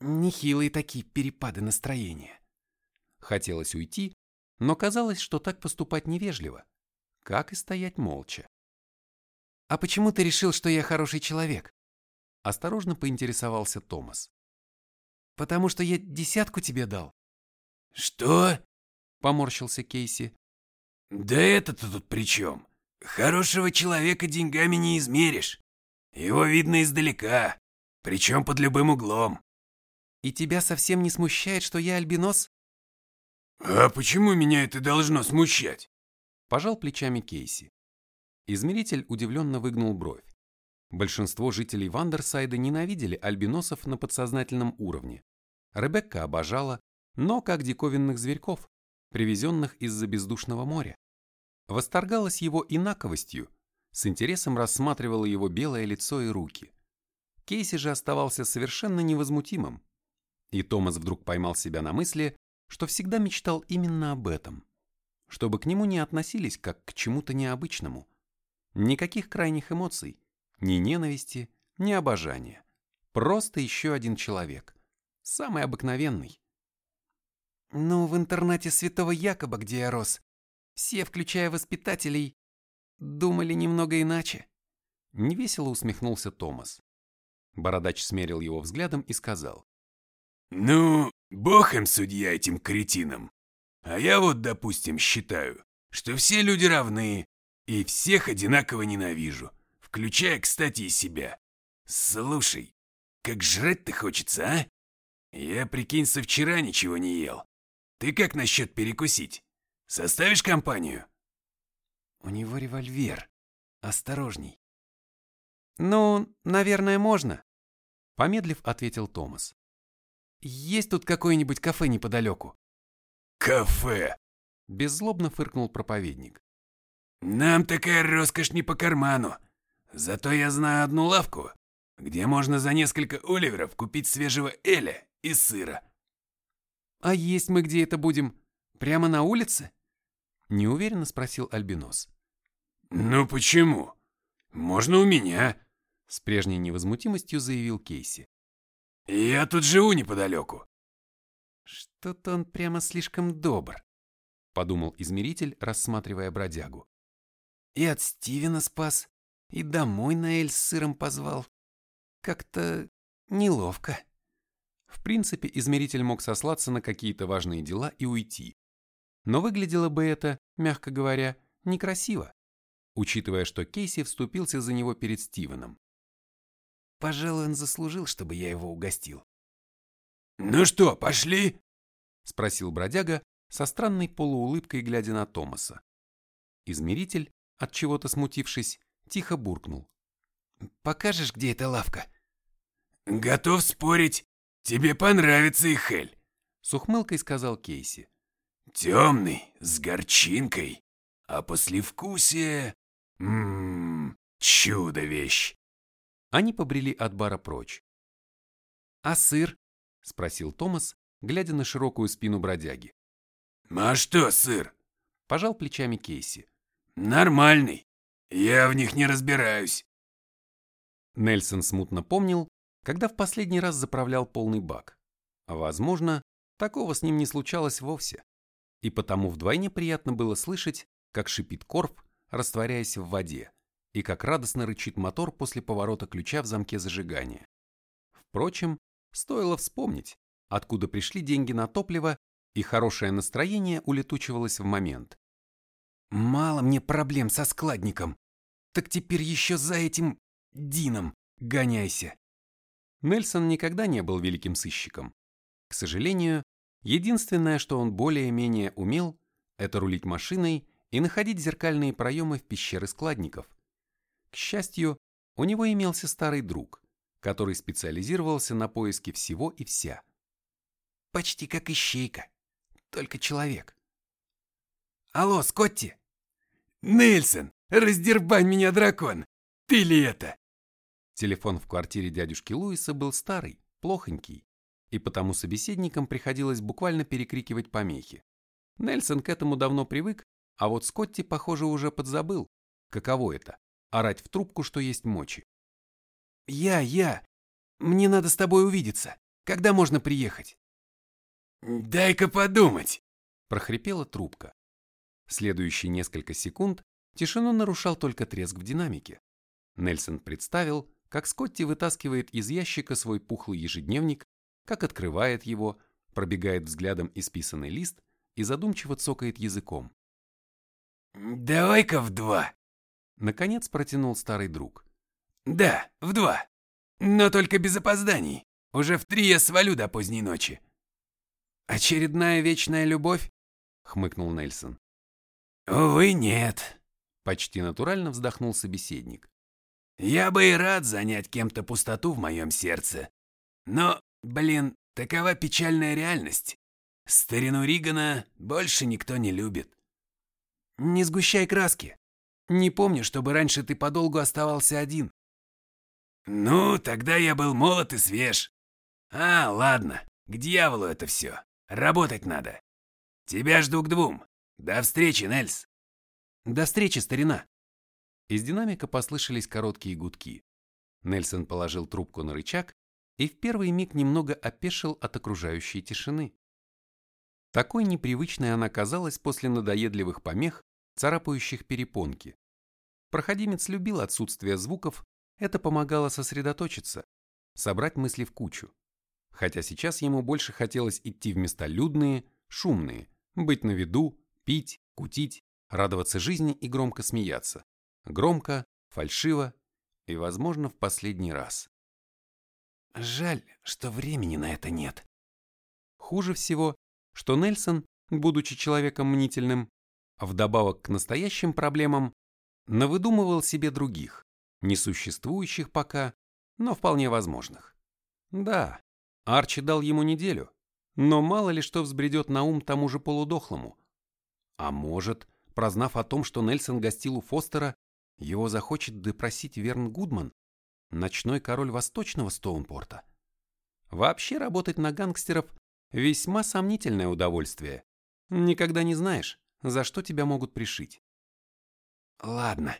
Нехилые такие перепады настроения. Хотелось уйти, но казалось, что так поступать невежливо, как и стоять молча. «А почему ты решил, что я хороший человек?» Осторожно поинтересовался Томас. «Потому что я десятку тебе дал». «Что?» — поморщился Кейси. «Да это-то тут при чем? Хорошего человека деньгами не измеришь. Его видно издалека, причем под любым углом». «И тебя совсем не смущает, что я альбинос?» «А почему меня это должно смущать?» Пожал плечами Кейси. Измеритель удивленно выгнул бровь. Большинство жителей Вандерсайда ненавидели альбиносов на подсознательном уровне. Ребекка обожала, но как диковинных зверьков, привезенных из-за бездушного моря. Восторгалась его инаковостью, с интересом рассматривала его белое лицо и руки. Кейси же оставался совершенно невозмутимым. И Томас вдруг поймал себя на мысли, что всегда мечтал именно об этом. Чтобы к нему не относились как к чему-то необычному. Никаких крайних эмоций, ни ненависти, ни обожания. Просто еще один человек. Самый обыкновенный. Ну, в интернате святого Якоба, где я рос, все, включая воспитателей, думали немного иначе. Невесело усмехнулся Томас. Бородач смерил его взглядом и сказал. «Ну, бог им судья этим кретинам. А я вот, допустим, считаю, что все люди равны, и всех одинаково ненавижу, включая, кстати, и себя. Слушай, как жрать-то хочется, а? Я, прикинь, со вчера ничего не ел. Ты как насчет перекусить? Составишь компанию? У него револьвер. Осторожней. Ну, наверное, можно. Помедлив, ответил Томас. Есть тут какое-нибудь кафе неподалеку? Кафе! Беззлобно фыркнул проповедник. Нам такая роскошь не по карману. Зато я знаю одну лавку, где можно за несколько оливеров купить свежего эля и сыра. «А есть мы где это будем? Прямо на улице?» Неуверенно спросил Альбинос. «Ну почему? Можно у меня», — с прежней невозмутимостью заявил Кейси. «Я тут живу неподалеку». «Что-то он прямо слишком добр», — подумал измеритель, рассматривая бродягу. «И от Стивена спас, и домой на Эль с сыром позвал. Как-то неловко». В принципе, измеритель мог сослаться на какие-то важные дела и уйти. Но выглядело бы это, мягко говоря, некрасиво, учитывая, что Кейси вступился за него перед Стивеном. Пожалуй, он заслужил, чтобы я его угостил. «Ну что, пошли?» — спросил бродяга со странной полуулыбкой, глядя на Томаса. Измеритель, от чего-то смутившись, тихо буркнул. «Покажешь, где эта лавка?» «Готов спорить, «Тебе понравится их, Хель», — с ухмылкой сказал Кейси. «Темный, с горчинкой, а послевкусие... Ммм, чудо-вещь». Они побрели от бара прочь. «А сыр?» — спросил Томас, глядя на широкую спину бродяги. «А что сыр?» — пожал плечами Кейси. «Нормальный. Я в них не разбираюсь». Нельсон смутно помнил, когда в последний раз заправлял полный бак. Возможно, такого с ним не случалось вовсе. И потому вдвойне приятно было слышать, как шипит корп, растворяясь в воде, и как радостно рычит мотор после поворота ключа в замке зажигания. Впрочем, стоило вспомнить, откуда пришли деньги на топливо, и хорошее настроение улетучивалось в момент. «Мало мне проблем со складником. Так теперь еще за этим Дином гоняйся». Нельсон никогда не был великим сыщиком. К сожалению, единственное, что он более-менее умел, это рулить машиной и находить зеркальные проемы в пещеры складников. К счастью, у него имелся старый друг, который специализировался на поиске всего и вся. Почти как ищейка, только человек. Алло, Скотти! Нельсон, раздербань меня, дракон! Ты ли это? Телефон в квартире дядюшки Луиса был старый, плохонький, и потому собеседникам приходилось буквально перекрикивать помехи. Нельсон к этому давно привык, а вот Скотти, похоже, уже подзабыл, каково это – орать в трубку, что есть мочи. «Я, я! Мне надо с тобой увидеться. Когда можно приехать?» «Дай-ка подумать!» – прохрипела трубка. Следующие несколько секунд тишину нарушал только треск в динамике. Нельсон представил, как Скотти вытаскивает из ящика свой пухлый ежедневник, как открывает его, пробегает взглядом исписанный лист и задумчиво цокает языком. «Давай-ка в два!» Наконец протянул старый друг. «Да, в два. Но только без опозданий. Уже в три я свалю до поздней ночи». «Очередная вечная любовь?» — хмыкнул Нельсон. «Увы, нет», — почти натурально вздохнул собеседник. Я бы и рад занять кем-то пустоту в моем сердце. Но, блин, такова печальная реальность. Старину Ригана больше никто не любит. Не сгущай краски. Не помню, чтобы раньше ты подолгу оставался один. Ну, тогда я был молод и свеж. А, ладно, к дьяволу это все. Работать надо. Тебя жду к двум. До встречи, Нельс. До встречи, старина. Из динамика послышались короткие гудки. Нельсон положил трубку на рычаг и в первый миг немного опешил от окружающей тишины. Такой непривычной она казалась после надоедливых помех, царапающих перепонки. Проходимец любил отсутствие звуков, это помогало сосредоточиться, собрать мысли в кучу. Хотя сейчас ему больше хотелось идти в места людные, шумные, быть на виду, пить, кутить, радоваться жизни и громко смеяться. Громко, фальшиво и, возможно, в последний раз. Жаль, что времени на это нет. Хуже всего, что Нельсон, будучи человеком мнительным, вдобавок к настоящим проблемам, навыдумывал себе других, несуществующих пока, но вполне возможных. Да, Арчи дал ему неделю, но мало ли что взбредет на ум тому же полудохлому. А может, прознав о том, что Нельсон гостил у Фостера, его захочет допросить Верн Гудман, ночной король восточного Стоунпорта. Вообще работать на гангстеров Весьма сомнительное удовольствие. Никогда не знаешь, за что тебя могут пришить. Ладно,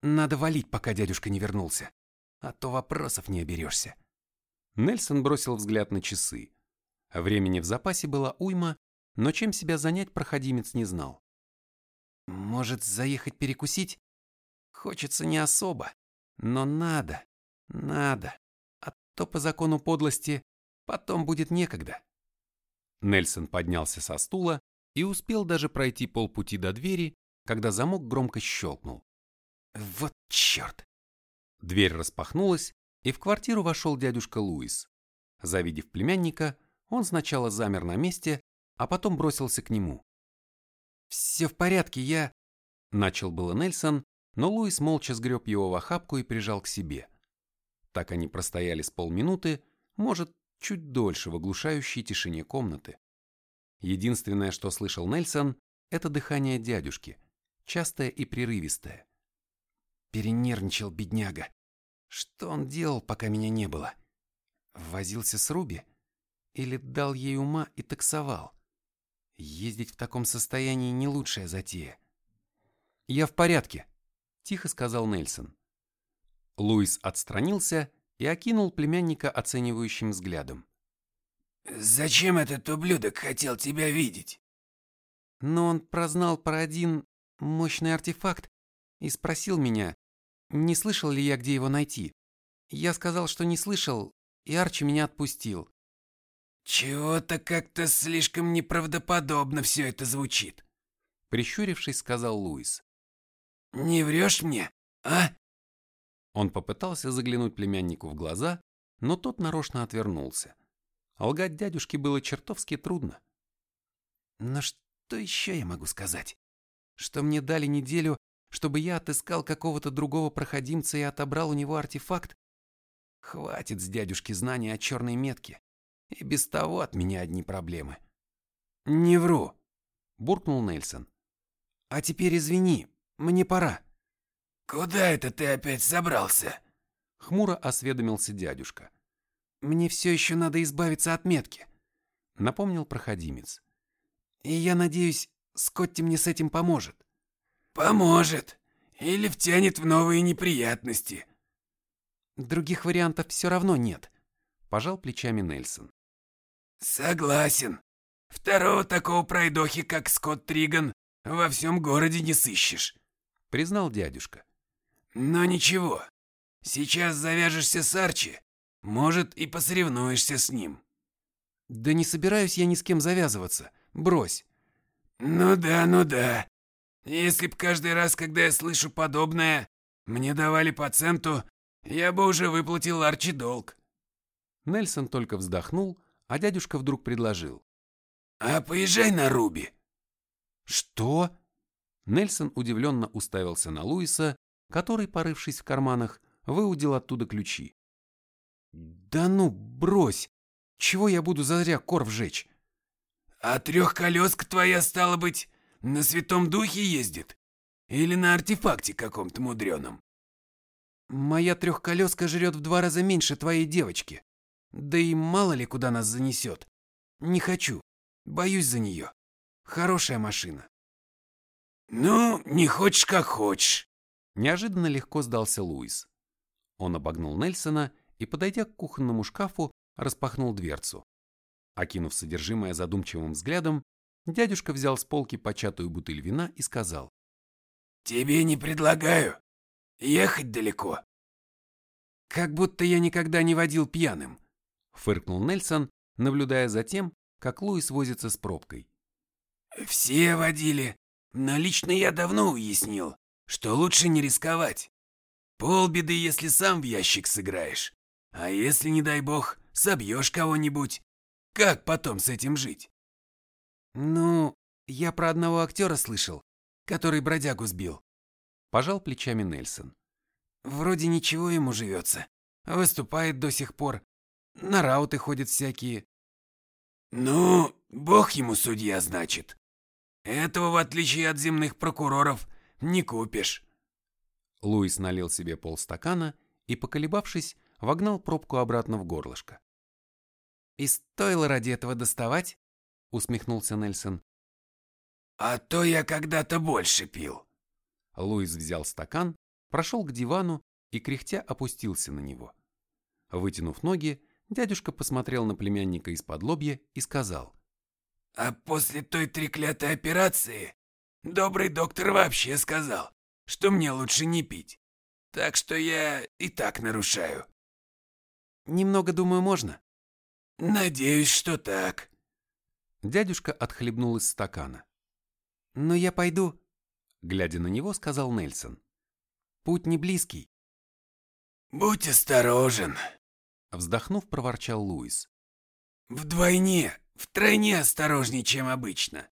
надо валить, пока дядюшка не вернулся, а то вопросов не оберешься. Нельсон бросил взгляд на часы. Времени в запасе было уйма, но чем себя занять проходимец не знал. Может, заехать перекусить? Хочется не особо, но надо, надо, а то по закону подлости потом будет некогда. Нельсон поднялся со стула и успел даже пройти полпути до двери, когда замок громко щелкнул. Вот черт! Дверь распахнулась, и в квартиру вошел дядюшка Луис. Завидев племянника, он сначала замер на месте, а потом бросился к нему. «Все в порядке, я...» Начал было Нельсон, но Луис молча сгреб его в охапку и прижал к себе. Так они простояли с полминуты, может, чуть дольше в оглушающей тишине комнаты. Единственное, что слышал Нельсон, это дыхание дядюшки, частое и прерывистое. Перенервничал бедняга. Что он делал, пока меня не было? Возился с Руби? Или дал ей ума и таксовал? Ездить в таком состоянии не лучшая затея. «Я в порядке», — тихо сказал Нельсон. Луис отстранился и окинул племянника оценивающим взглядом. «Зачем этот ублюдок хотел тебя видеть?» Но он прознал про один мощный артефакт и спросил меня, не слышал ли я, где его найти. Я сказал, что не слышал, и Арчи меня отпустил. «Чего-то как-то слишком неправдоподобно все это звучит», прищурившись, сказал Луис. «Не врешь мне, а?» Он попытался заглянуть племяннику в глаза, но тот нарочно отвернулся. Лгать дядюшке было чертовски трудно. Но что еще я могу сказать? Что мне дали неделю, чтобы я отыскал какого-то другого проходимца и отобрал у него артефакт? Хватит с дядюшки знания о черной метке. И без того от меня одни проблемы. Не вру, буркнул Нельсон. А теперь извини, мне пора. «Куда это ты опять забрался?» Хмуро осведомился дядюшка. «Мне все еще надо избавиться от метки», — напомнил проходимец. «И я надеюсь, Скотти мне с этим поможет». «Поможет. Или втянет в новые неприятности». «Других вариантов все равно нет», — пожал плечами Нельсон. «Согласен. Второго такого пройдохи, как Скотт Триган, во всем городе не сыщешь», — признал дядюшка. Но ничего, сейчас завяжешься с Арчи, может, и посоревнуешься с ним. Да не собираюсь я ни с кем завязываться, брось. Ну да, ну да. Если б каждый раз, когда я слышу подобное, мне давали по центу, я бы уже выплатил Арчи долг. Нельсон только вздохнул, а дядюшка вдруг предложил. «А поезжай на Руби». «Что?» Нельсон удивленно уставился на Луиса, который, порывшись в карманах, выудил оттуда ключи. «Да ну, брось! Чего я буду зазря корв жечь?» А трехколеска твоя, стала быть, на Святом Духе ездит? Или на артефакте каком-то мудреном? Моя трехколеска жрет в два раза меньше твоей девочки. Да и мало ли куда нас занесет. Не хочу. Боюсь за нее. Хорошая машина. Ну, не хочешь, как хочешь. Неожиданно легко сдался Луис. Он обогнул Нельсона и, подойдя к кухонному шкафу, распахнул дверцу. Окинув содержимое задумчивым взглядом, дядюшка взял с полки початую бутыль вина и сказал. «Тебе не предлагаю. Ехать далеко». «Как будто я никогда не водил пьяным», — фыркнул Нельсон, наблюдая за тем, как Луис возится с пробкой. «Все водили, но лично я давно уяснил, что лучше не рисковать. Полбеды, если сам в ящик сыграешь. А если, не дай бог, собьешь кого-нибудь, как потом с этим жить? Ну, я про одного актера слышал, который бродягу сбил. Пожал плечами Нельсон. Вроде ничего ему живется. Выступает до сих пор. На рауты ходят всякие. Ну, бог ему судья, значит. Этого, в отличие от земных прокуроров, не купишь. Луис налил себе полстакана и, поколебавшись, вогнал пробку обратно в горлышко. «И стоило ради этого доставать?» — усмехнулся Нельсон. «А то я когда-то больше пил». Луис взял стакан, прошел к дивану и кряхтя опустился на него. Вытянув ноги, дядюшка посмотрел на племянника из-под лобья и сказал. «А после той треклятой операции добрый доктор вообще сказал, что мне лучше не пить. Так что я и так нарушаю». «Немного, думаю, можно». «Надеюсь, что так». Дядюшка отхлебнул из стакана. «Но я пойду», — глядя на него, сказал Нельсон. «Путь не близкий». «Будь осторожен», — вздохнув, проворчал Луис. «Вдвойне, втройне осторожней, чем обычно.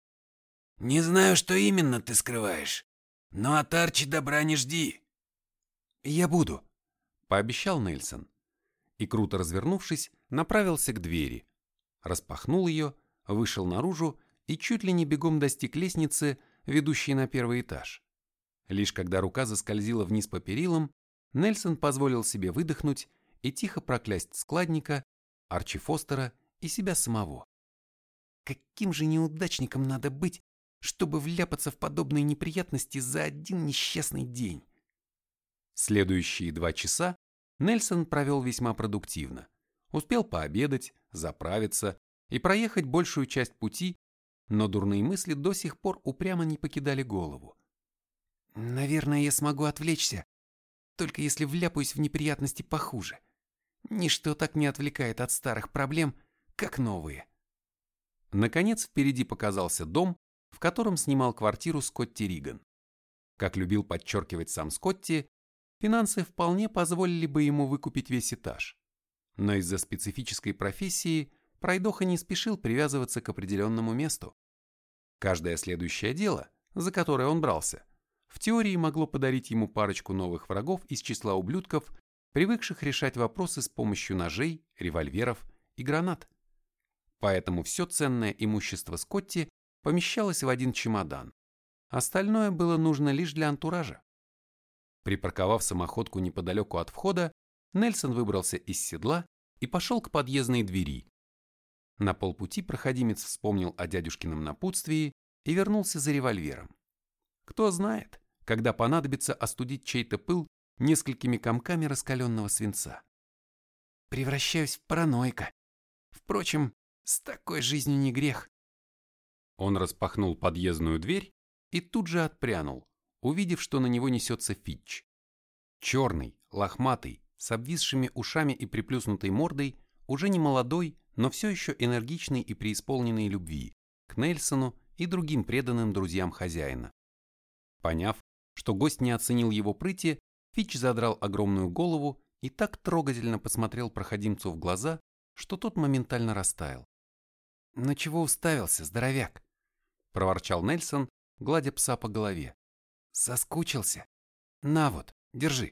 Не знаю, что именно ты скрываешь, но от Арчи добра не жди». «Я буду», — пообещал Нельсон. И, круто развернувшись, направился к двери. Распахнул ее, вышел наружу и чуть ли не бегом достиг лестницы, ведущей на первый этаж. Лишь когда рука заскользила вниз по перилам, Нельсон позволил себе выдохнуть и тихо проклясть складника, Арчи Фостера и себя самого. Каким же неудачником надо быть, чтобы вляпаться в подобные неприятности за один несчастный день? Следующие два часа Нельсон провел весьма продуктивно. Успел пообедать, заправиться и проехать большую часть пути, но дурные мысли до сих пор упрямо не покидали голову. «Наверное, я смогу отвлечься, только если вляпаюсь в неприятности похуже. Ничто так не отвлекает от старых проблем, как новые». Наконец впереди показался дом, в котором снимал квартиру Скотти Риган. Как любил подчеркивать сам Скотти, финансы вполне позволили бы ему выкупить весь этаж. Но из-за специфической профессии пройдоха не спешил привязываться к определенному месту. Каждое следующее дело, за которое он брался, в теории могло подарить ему парочку новых врагов из числа ублюдков, привыкших решать вопросы с помощью ножей, револьверов и гранат. Поэтому все ценное имущество Скотти помещалось в один чемодан. Остальное было нужно лишь для антуража. Припарковав самоходку неподалеку от входа, Нельсон выбрался из седла и пошел к подъездной двери. На полпути проходимец вспомнил о дядюшкином напутствии и вернулся за револьвером. Кто знает, когда понадобится остудить чей-то пыл несколькими комками раскаленного свинца. Превращаюсь в параноика. Впрочем, с такой жизнью не грех. Он распахнул подъездную дверь и тут же отпрянул, увидев, что на него несется Фитч. Черный, лохматый, с обвисшими ушами и приплюснутой мордой, уже не молодой, но все еще энергичный и преисполненный любви к Нельсону и другим преданным друзьям хозяина. Поняв, что гость не оценил его прыти, Фич задрал огромную голову и так трогательно посмотрел проходимцу в глаза, что тот моментально растаял. «Ну чего уставился, здоровяк?» – проворчал Нельсон, гладя пса по голове. «Соскучился? На вот, держи».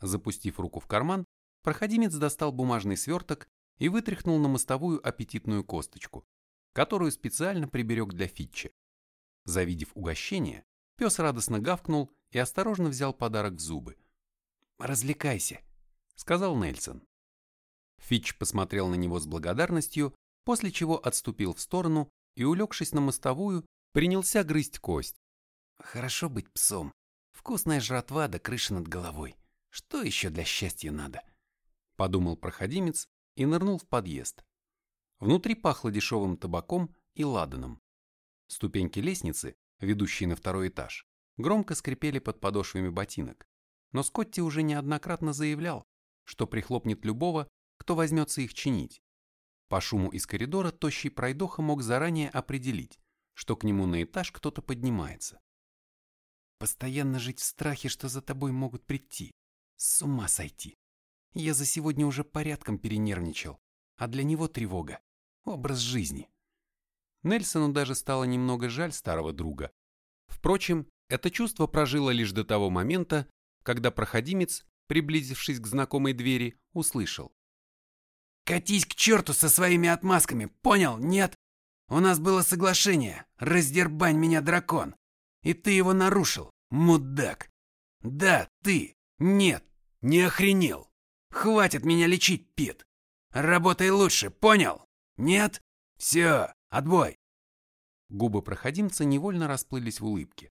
Запустив руку в карман, проходимец достал бумажный сверток и вытряхнул на мостовую аппетитную косточку. которую специально приберег для Фитча. Завидев угощение, пес радостно гавкнул и осторожно взял подарок в зубы. «Развлекайся», — сказал Нельсон. Фитч посмотрел на него с благодарностью, после чего отступил в сторону и, улегшись на мостовую, принялся грызть кость. «Хорошо быть псом. Вкусная жратва да крыша над головой. Что еще для счастья надо?» Подумал проходимец и нырнул в подъезд. Внутри пахло дешевым табаком и ладаном. Ступеньки лестницы, ведущие на второй этаж, громко скрипели под подошвами ботинок, но Скотти уже неоднократно заявлял, что прихлопнет любого, кто возьмется их чинить. По шуму из коридора тощий пройдоха мог заранее определить, что к нему на этаж кто-то поднимается. Постоянно жить в страхе, что за тобой могут прийти. С ума сойти. Я за сегодня уже порядком перенервничал, а для него тревога. Образ жизни. Нельсону даже стало немного жаль старого друга. Впрочем, это чувство прожило лишь до того момента, когда проходимец, приблизившись к знакомой двери, услышал. «Катись к черту со своими отмазками, понял, нет? У нас было соглашение, раздербань меня, дракон. И ты его нарушил, мудак. Да, ты. Нет, не охренел. Хватит меня лечить, Пит. Работай лучше, понял? Нет? Все, отбой. Губы проходимца невольно расплылись в улыбке.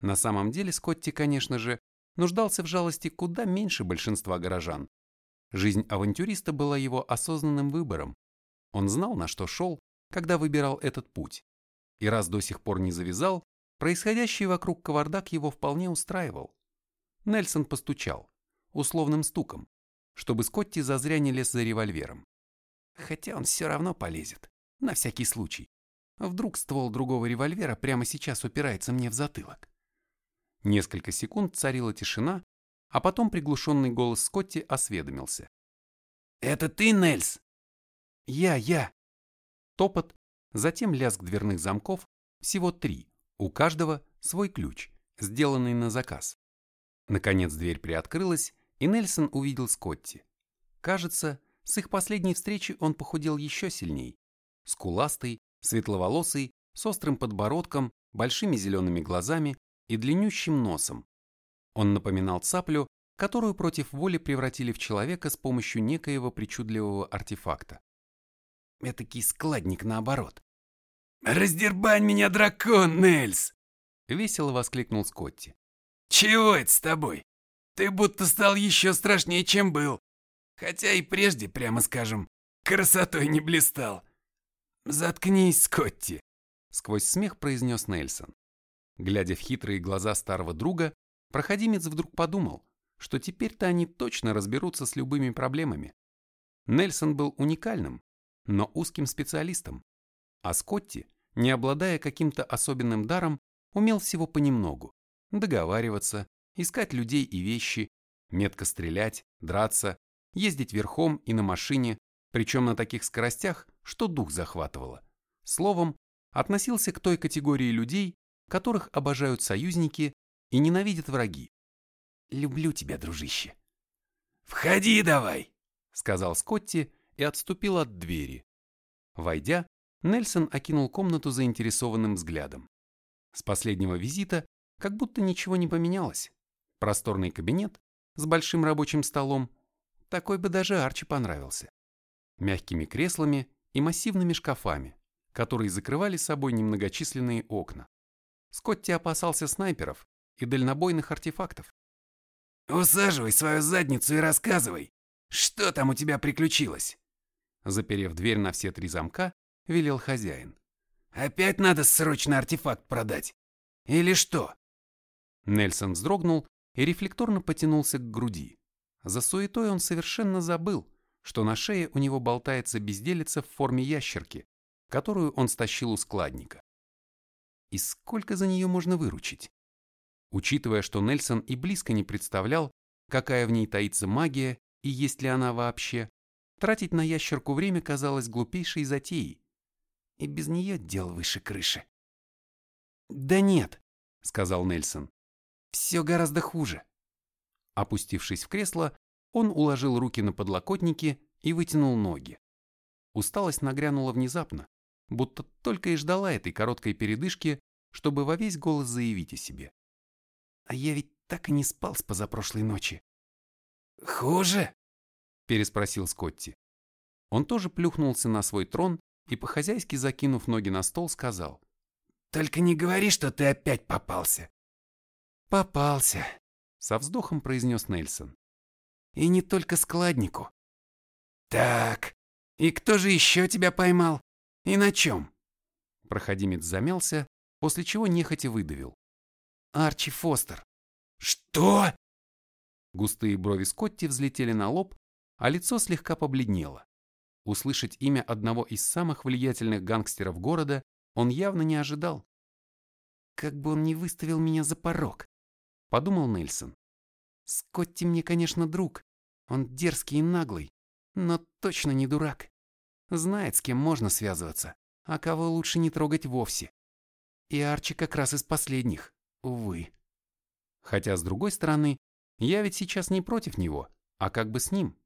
На самом деле Скотти, конечно же, нуждался в жалости куда меньше большинства горожан. Жизнь авантюриста была его осознанным выбором. Он знал, на что шел, когда выбирал этот путь. И раз до сих пор не завязал, происходящий вокруг кавардак его вполне устраивал. Нельсон постучал, условным стуком, чтобы Скотти зазря не лез за револьвером. Хотя он все равно полезет, на всякий случай. Вдруг ствол другого револьвера прямо сейчас упирается мне в затылок. Несколько секунд царила тишина, а потом приглушенный голос Скотти осведомился. «Это ты, Нельс?» «Я, я». Топот, затем лязг дверных замков, всего три, у каждого свой ключ, сделанный на заказ. Наконец дверь приоткрылась, и Нельсон увидел Скотти. Кажется, с их последней встречи он похудел еще сильней. Скуластый, светловолосый, с острым подбородком, большими зелеными глазами и длиннющим носом. Он напоминал цаплю, которую против воли превратили в человека с помощью некоего причудливого артефакта. Этакий складник наоборот. «Раздербань меня, дракон, Нельс!» — весело воскликнул Скотти. «Чего это с тобой? Ты будто стал еще страшнее, чем был. Хотя и прежде, прямо скажем, красотой не блистал. Заткнись, Скотти!» — сквозь смех произнес Нельсон. Глядя в хитрые глаза старого друга, проходимец вдруг подумал, что теперь-то они точно разберутся с любыми проблемами. Нельсон был уникальным, но узким специалистом, а Скотти, не обладая каким-то особенным даром, умел всего понемногу – договариваться, искать людей и вещи, метко стрелять, драться, ездить верхом и на машине, причем на таких скоростях, что дух захватывало. Словом, относился к той категории людей, которых обожают союзники и ненавидят враги. «Люблю тебя, дружище». «Входи давай», — сказал Скотти и отступил от двери. Войдя, Нельсон окинул комнату заинтересованным взглядом. С последнего визита как будто ничего не поменялось. Просторный кабинет с большим рабочим столом, такой бы даже Арчи понравился. Мягкими креслами и массивными шкафами, которые закрывали собой немногочисленные окна. Скотти опасался снайперов и дальнобойных артефактов. «Усаживай свою задницу и рассказывай, что там у тебя приключилось?» Заперев дверь на все три замка, велел хозяин. «Опять надо срочно артефакт продать? Или что?» Нельсон вздрогнул и рефлекторно потянулся к груди. За суетой он совершенно забыл, что на шее у него болтается безделица в форме ящерки, которую он стащил у складника. И сколько за нее можно выручить? Учитывая, что Нельсон и близко не представлял, какая в ней таится магия и есть ли она вообще, тратить на ящерку время казалось глупейшей затеей. И без нее дел выше крыши. «Да нет», — сказал Нельсон. «Все гораздо хуже». Опустившись в кресло, он уложил руки на подлокотники и вытянул ноги. Усталость нагрянула внезапно, будто только и ждала этой короткой передышки, чтобы во весь голос заявить о себе. А я ведь так и не спал с позапрошлой ночи. «Хуже?» – переспросил Скотти. Он тоже плюхнулся на свой трон и, по-хозяйски закинув ноги на стол, сказал. «Только не говори, что ты опять попался». «Попался», – со вздохом произнес Нельсон. «И не только складнику». «Так, и кто же еще тебя поймал? И на чем?» Проходимец замялся, после чего нехотя выдавил. «Арчи Фостер». «Что?» Густые брови Скотти взлетели на лоб, а лицо слегка побледнело. Услышать имя одного из самых влиятельных гангстеров города он явно не ожидал. «Как бы он не выставил меня за порог», — подумал Нельсон. «Скотти мне, конечно, друг. Он дерзкий и наглый, но точно не дурак. Знает, с кем можно связываться, а кого лучше не трогать вовсе. И Арчи как раз из последних, увы. Хотя, с другой стороны, я ведь сейчас не против него, а как бы с ним.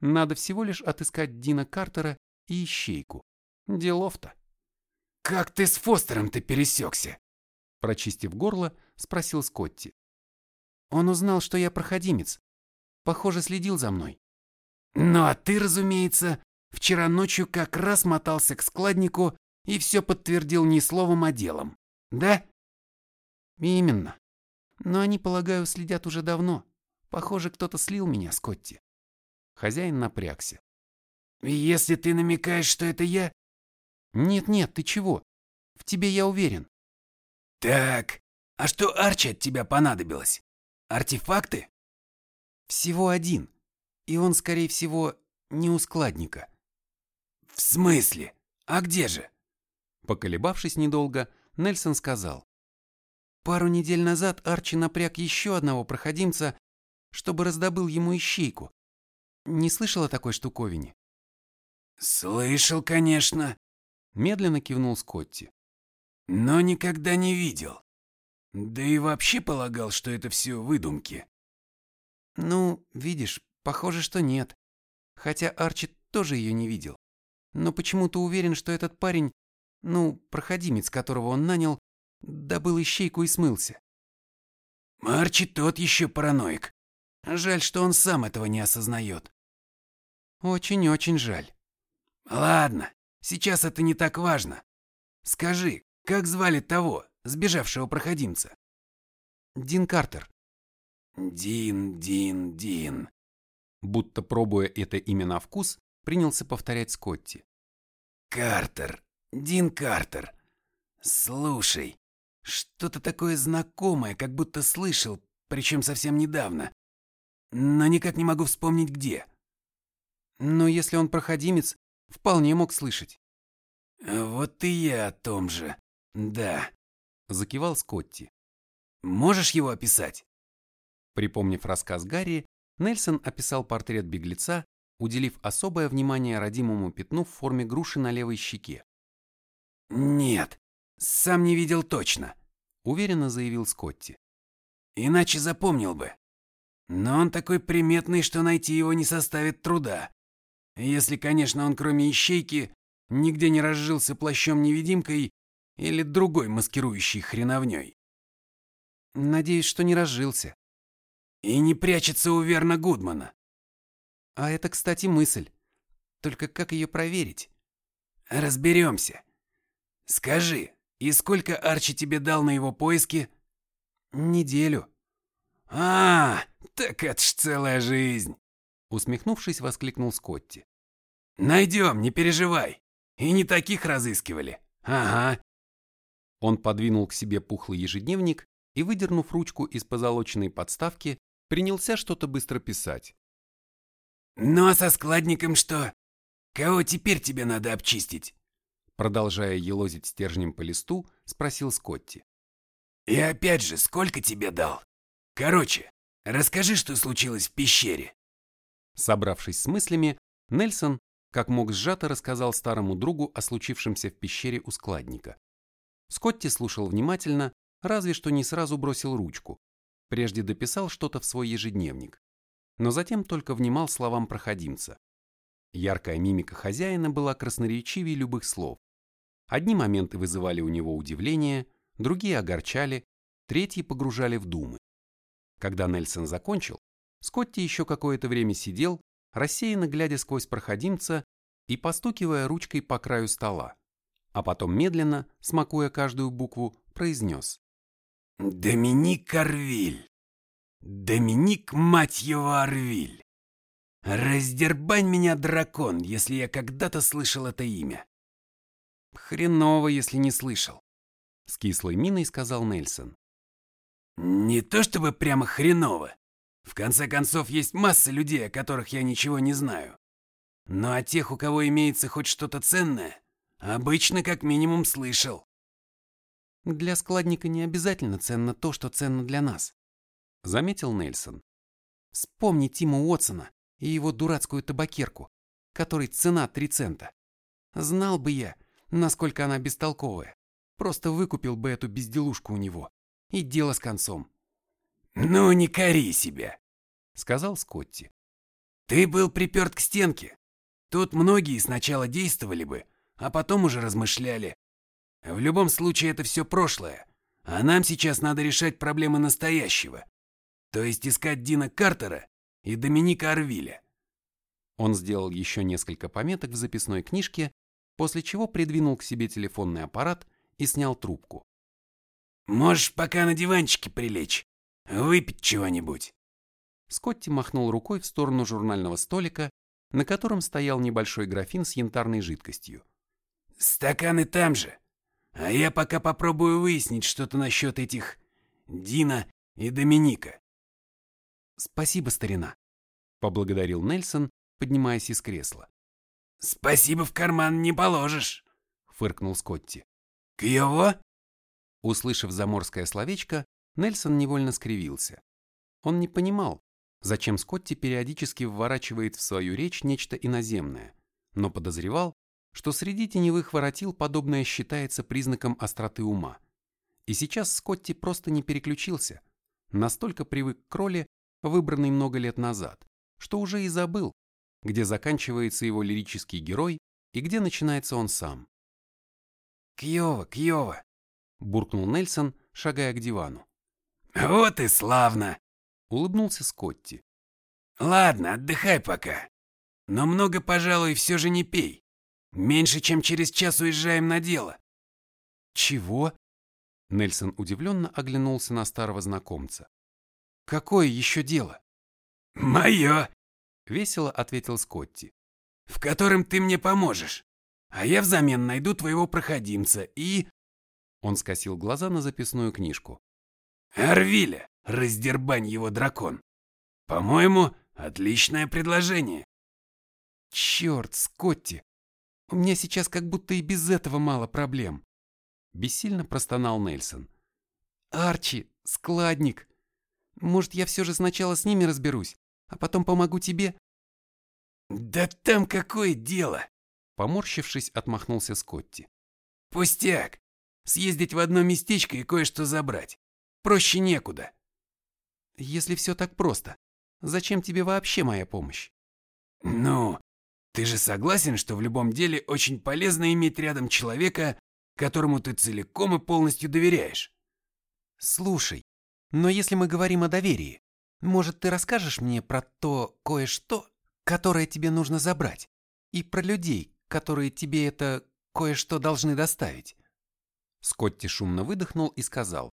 Надо всего лишь отыскать Дина Картера и Ищейку. Делов-то. «Как ты с Фостером-то пересекся?» Прочистив горло, спросил Скотти. Он узнал, что я проходимец. Похоже, следил за мной. Ну а ты, разумеется, вчера ночью как раз мотался к складнику и все подтвердил не словом, а делом. Да? Именно. Но они, полагаю, следят уже давно. Похоже, кто-то слил меня, Скотти. Хозяин напрягся. «Если ты намекаешь, что это я...» «Нет-нет, ты чего? В тебе я уверен». «Так, а что Арчи от тебя понадобилось? Артефакты?» «Всего один. И он, скорее всего, не у складника». «В смысле? А где же?» Поколебавшись недолго, Нельсон сказал. «Пару недель назад Арчи напряг еще одного проходимца, чтобы раздобыл ему ищейку. Не слышал о такой штуковине? Слышал, конечно. Медленно кивнул Скотти. Но никогда не видел. Да и вообще полагал, что это все выдумки. Ну, видишь, похоже, что нет. Хотя Арчи тоже ее не видел. Но почему-то уверен, что этот парень, ну, проходимец, которого он нанял, добыл ищейку и смылся. Арчи тот еще параноик. Жаль, что он сам этого не осознает. Очень-очень жаль. Ладно, сейчас это не так важно. Скажи, как звали того, сбежавшего проходимца? Дин Картер. Дин, Дин, Дин. Будто пробуя это имя на вкус, принялся повторять Скотти. Картер, Дин Картер. Слушай, что-то такое знакомое, как будто слышал, причем совсем недавно но никак не могу вспомнить где. Но если он проходимец, вполне мог слышать. Вот и я о том же. Да. Закивал Скотти. Можешь его описать? Припомнив рассказ Гарри, Нельсон описал портрет беглеца, уделив особое внимание родимому пятну в форме груши на левой щеке. «Нет, сам не видел точно», — уверенно заявил Скотти. «Иначе запомнил бы. Но он такой приметный, что найти его не составит труда. Если, конечно, он кроме ищейки нигде не разжился плащом-невидимкой или другой маскирующей хреновней. Надеюсь, что не разжился. И не прячется у Верна Гудмана. А это, кстати, мысль. Только как ее проверить? Разберемся. Скажи, и сколько Арчи тебе дал на его поиски? Неделю. А, так это ж целая жизнь. Усмехнувшись, воскликнул Скотти. Найдем, не переживай. И не таких разыскивали. Ага. Он подвинул к себе пухлый ежедневник и, выдернув ручку из позолоченной подставки, принялся что-то быстро писать. «Ну а со складником что? Кого теперь тебе надо обчистить?» Продолжая елозить стержнем по листу, спросил Скотти. «И опять же, сколько тебе дал?» Короче, расскажи, что случилось в пещере. Собравшись с мыслями, Нельсон, как мог сжато, рассказал старому другу о случившемся в пещере у складника. Скотти слушал внимательно, разве что не сразу бросил ручку. Прежде дописал что-то в свой ежедневник, но затем только внимал словам проходимца. Яркая мимика хозяина была красноречивее любых слов. Одни моменты вызывали у него удивление, другие огорчали, третьи погружали в думы. Когда Нельсон закончил, Скотти еще какое-то время сидел, рассеянно глядя сквозь проходимца и постукивая ручкой по краю стола, а потом медленно, смакуя каждую букву, произнес. «Доминик Арвиль! Доминик, мать его, Арвиль! Раздербань меня, дракон, если я когда-то слышал это имя!» «Хреново, если не слышал», — с кислой миной сказал Нельсон. «Не то чтобы прямо хреново. В конце концов, есть масса людей, о которых я ничего не знаю. Но о тех, у кого имеется хоть что-то ценное, обычно как минимум слышал. Для складника не обязательно ценно то, что ценно для нас, заметил Нельсон. Вспомни Тима Уотсона и его дурацкую табакерку, которой цена 3 цента. Знал бы я, насколько она бестолковая. Просто выкупил бы эту безделушку у него. И дело с концом. «Ну, не кори себя», — сказал Скотти. «Ты был приперт к стенке. Тут многие сначала действовали бы, а потом уже размышляли. В любом случае это все прошлое, а нам сейчас надо решать проблемы настоящего. То есть искать Дина Картера и Доминика Арвиля. Он сделал еще несколько пометок в записной книжке, после чего придвинул к себе телефонный аппарат и снял трубку. «Можешь пока на диванчике прилечь, выпить чего-нибудь». Скотти махнул рукой в сторону журнального столика, на котором стоял небольшой графин с янтарной жидкостью. «Стаканы там же. А я пока попробую выяснить что-то насчет этих Дина и Доминика. Спасибо, старина, поблагодарил Нельсон, поднимаясь из кресла. Спасибо в карман не положишь, фыркнул Скотти. Кьего? Услышав заморское словечко, Нельсон невольно скривился. Он не понимал, зачем Скотти периодически вворачивает в свою речь нечто иноземное, но подозревал, что среди теневых воротил подобное считается признаком остроты ума. И сейчас Скотти просто не переключился, настолько привык к роли, выбранной много лет назад, что уже и забыл, где заканчивается его лирический герой и где начинается он сам. «Кьёва, Кьёва!» – буркнул Нельсон, шагая к дивану. «Вот и славно!» – улыбнулся Скотти. «Ладно, отдыхай пока. Но много, пожалуй, все же не пей. Меньше чем через час уезжаем на дело. Чего? Нельсон удивленно оглянулся на старого знакомца. Какое еще дело? Мое, весело ответил Скотти. В котором ты мне поможешь. А я взамен найду твоего проходимца и... Он скосил глаза на записную книжку. Арвиля, раздербань его дракон. По-моему, отличное предложение. Черт, Скотти, у меня сейчас как будто и без этого мало проблем. Бессильно простонал Нельсон. Арчи, складник. Может, я все же сначала с ними разберусь, а потом помогу тебе? Да там какое дело? Поморщившись, отмахнулся Скотти. Пустяк. Съездить в одно местечко и кое-что забрать. Проще некуда. Если все так просто, зачем тебе вообще моя помощь? Ну, ты же согласен, что в любом деле очень полезно иметь рядом человека, которому ты целиком и полностью доверяешь? Слушай, но если мы говорим о доверии, может, ты расскажешь мне про то кое-что, которое тебе нужно забрать, и про людей, которые тебе это кое-что должны доставить?» Скотти шумно выдохнул и сказал.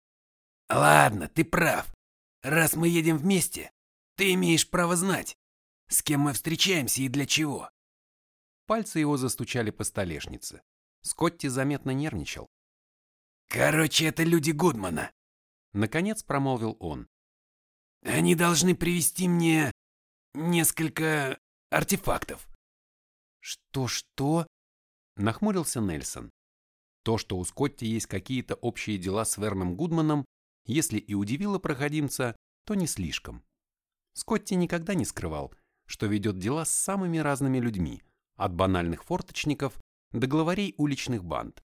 «Ладно, ты прав. Раз мы едем вместе, ты имеешь право знать, с кем мы встречаемся и для чего. Пальцы его застучали по столешнице. Скотти заметно нервничал. «Короче, это люди Гудмана», — наконец промолвил он. «Они должны привести мне несколько артефактов». «Что-что?» — нахмурился Нельсон. То, что у Скотти есть какие-то общие дела с Верном Гудманом, если и удивило проходимца, то не слишком. Скотти никогда не скрывал, что ведет дела с самыми разными людьми, от банальных форточников до главарей уличных банд.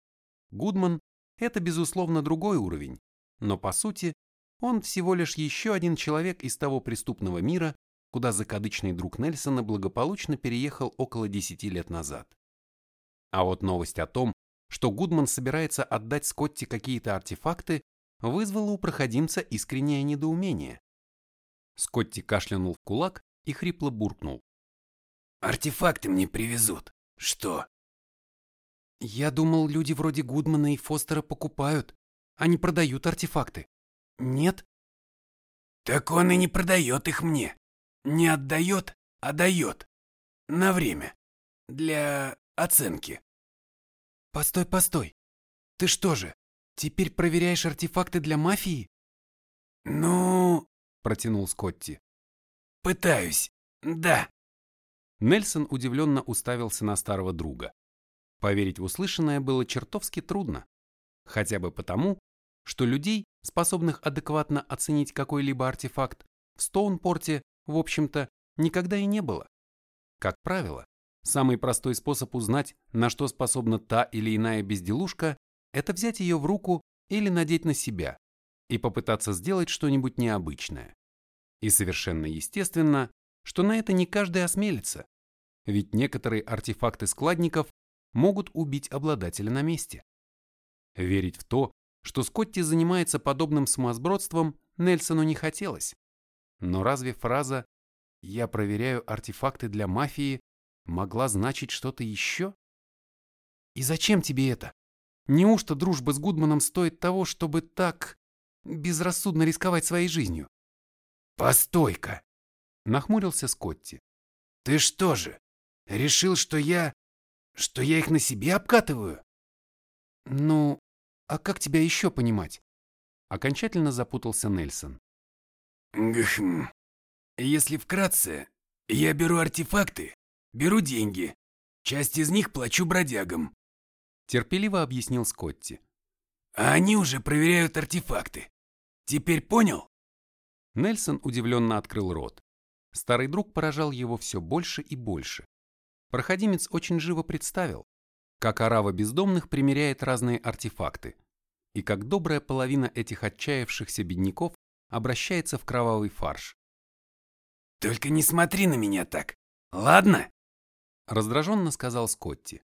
Гудман – это, безусловно, другой уровень, но, по сути, он всего лишь еще один человек из того преступного мира, куда закадычный друг Нельсона благополучно переехал около 10 лет назад. А вот новость о том, что Гудман собирается отдать Скотти какие-то артефакты, вызвало у проходимца искреннее недоумение. Скотти кашлянул в кулак и хрипло буркнул. «Артефакты мне привезут. Что?» «Я думал, люди вроде Гудмана и Фостера покупают, не продают артефакты. Нет?» «Так он и не продает их мне. Не отдает, а дает. На время. Для оценки». «Постой, постой. Ты что же, теперь проверяешь артефакты для мафии?» «Ну...» — протянул Скотти. «Пытаюсь, да». Нельсон удивленно уставился на старого друга. Поверить в услышанное было чертовски трудно. Хотя бы потому, что людей, способных адекватно оценить какой-либо артефакт, в Стоунпорте, в общем-то, никогда и не было. Как правило, самый простой способ узнать, на что способна та или иная безделушка, это взять ее в руку или надеть на себя и попытаться сделать что-нибудь необычное. И совершенно естественно, что на это не каждый осмелится, ведь некоторые артефакты складников могут убить обладателя на месте. Верить в то, что Скотти занимается подобным сумасбродством, Нельсону не хотелось. Но разве фраза «я проверяю артефакты для мафии» могла значить что-то еще? И зачем тебе это? Неужто дружба с Гудманом стоит того, чтобы так безрассудно рисковать своей жизнью? «Постой-ка!» — нахмурился Скотти. «Ты что же, решил, что я... что я их на себе обкатываю?» «Ну, а как тебя еще понимать?» Окончательно запутался Нельсон. «Гхм. Если вкратце, я беру артефакты, беру деньги. Часть из них плачу бродягам. Терпеливо объяснил Скотти. А они уже проверяют артефакты. Теперь понял? Нельсон удивленно открыл рот. Старый друг поражал его все больше и больше. Проходимец очень живо представил, как арава бездомных примеряет разные артефакты, и как добрая половина этих отчаявшихся бедняков обращается в кровавый фарш. «Только не смотри на меня так, ладно?» раздраженно сказал Скотти.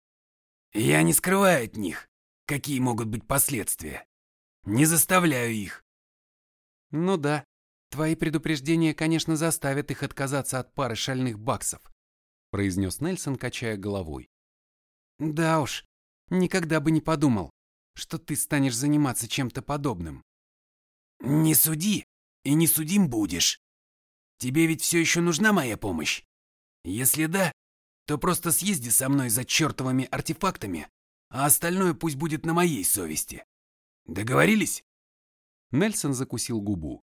«Я не скрываю от них, какие могут быть последствия. Не заставляю их». «Ну да, твои предупреждения, конечно, заставят их отказаться от пары шальных баксов», произнес Нельсон, качая головой. «Да уж, никогда бы не подумал, что ты станешь заниматься чем-то подобным». «Не суди, и не судим будешь. Тебе ведь все еще нужна моя помощь? Если да, то просто съезди со мной за чертовыми артефактами, а остальное пусть будет на моей совести. Договорились?» Нельсон закусил губу.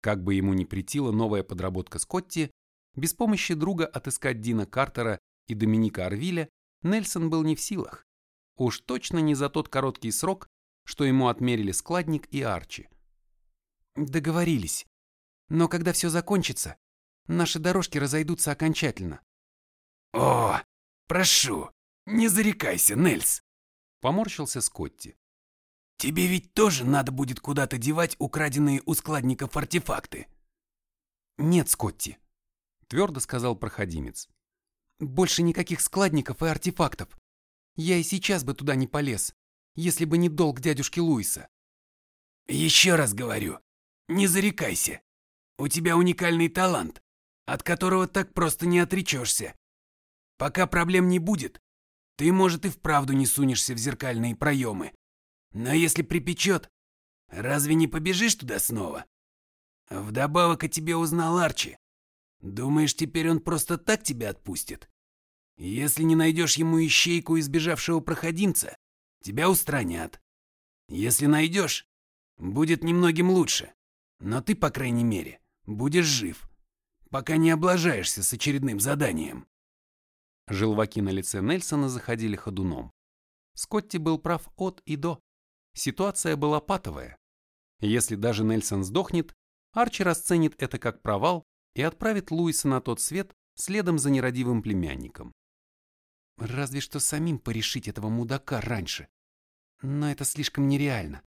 Как бы ему ни претила новая подработка Скотти, без помощи друга отыскать Дина Картера и Доминика Арвиля Нельсон был не в силах. Уж точно не за тот короткий срок, что ему отмерили складник и Арчи. Договорились. Но когда все закончится, наши дорожки разойдутся окончательно. «О, прошу, не зарекайся, Нельс!» Поморщился Скотти. «Тебе ведь тоже надо будет куда-то девать украденные у складников артефакты». «Нет, Скотти», — твердо сказал проходимец. «Больше никаких складников и артефактов. Я и сейчас бы туда не полез, если бы не долг дядюшки Луиса». «Еще раз говорю, не зарекайся. У тебя уникальный талант, от которого так просто не отречешься. Пока проблем не будет, ты, может, и вправду не сунешься в зеркальные проемы. Но если припечет, разве не побежишь туда снова? Вдобавок о тебе узнал Арчи. Думаешь, теперь он просто так тебя отпустит? Если не найдешь ему ищейку избежавшего проходимца, тебя устранят. Если найдешь, будет немногим лучше. Но ты, по крайней мере, будешь жив, пока не облажаешься с очередным заданием. Желваки на лице Нельсона заходили ходуном. Скотти был прав от и до. Ситуация была патовая. Если даже Нельсон сдохнет, Арчи расценит это как провал и отправит Луиса на тот свет следом за нерадивым племянником. Разве что самим порешить этого мудака раньше. Но это слишком нереально.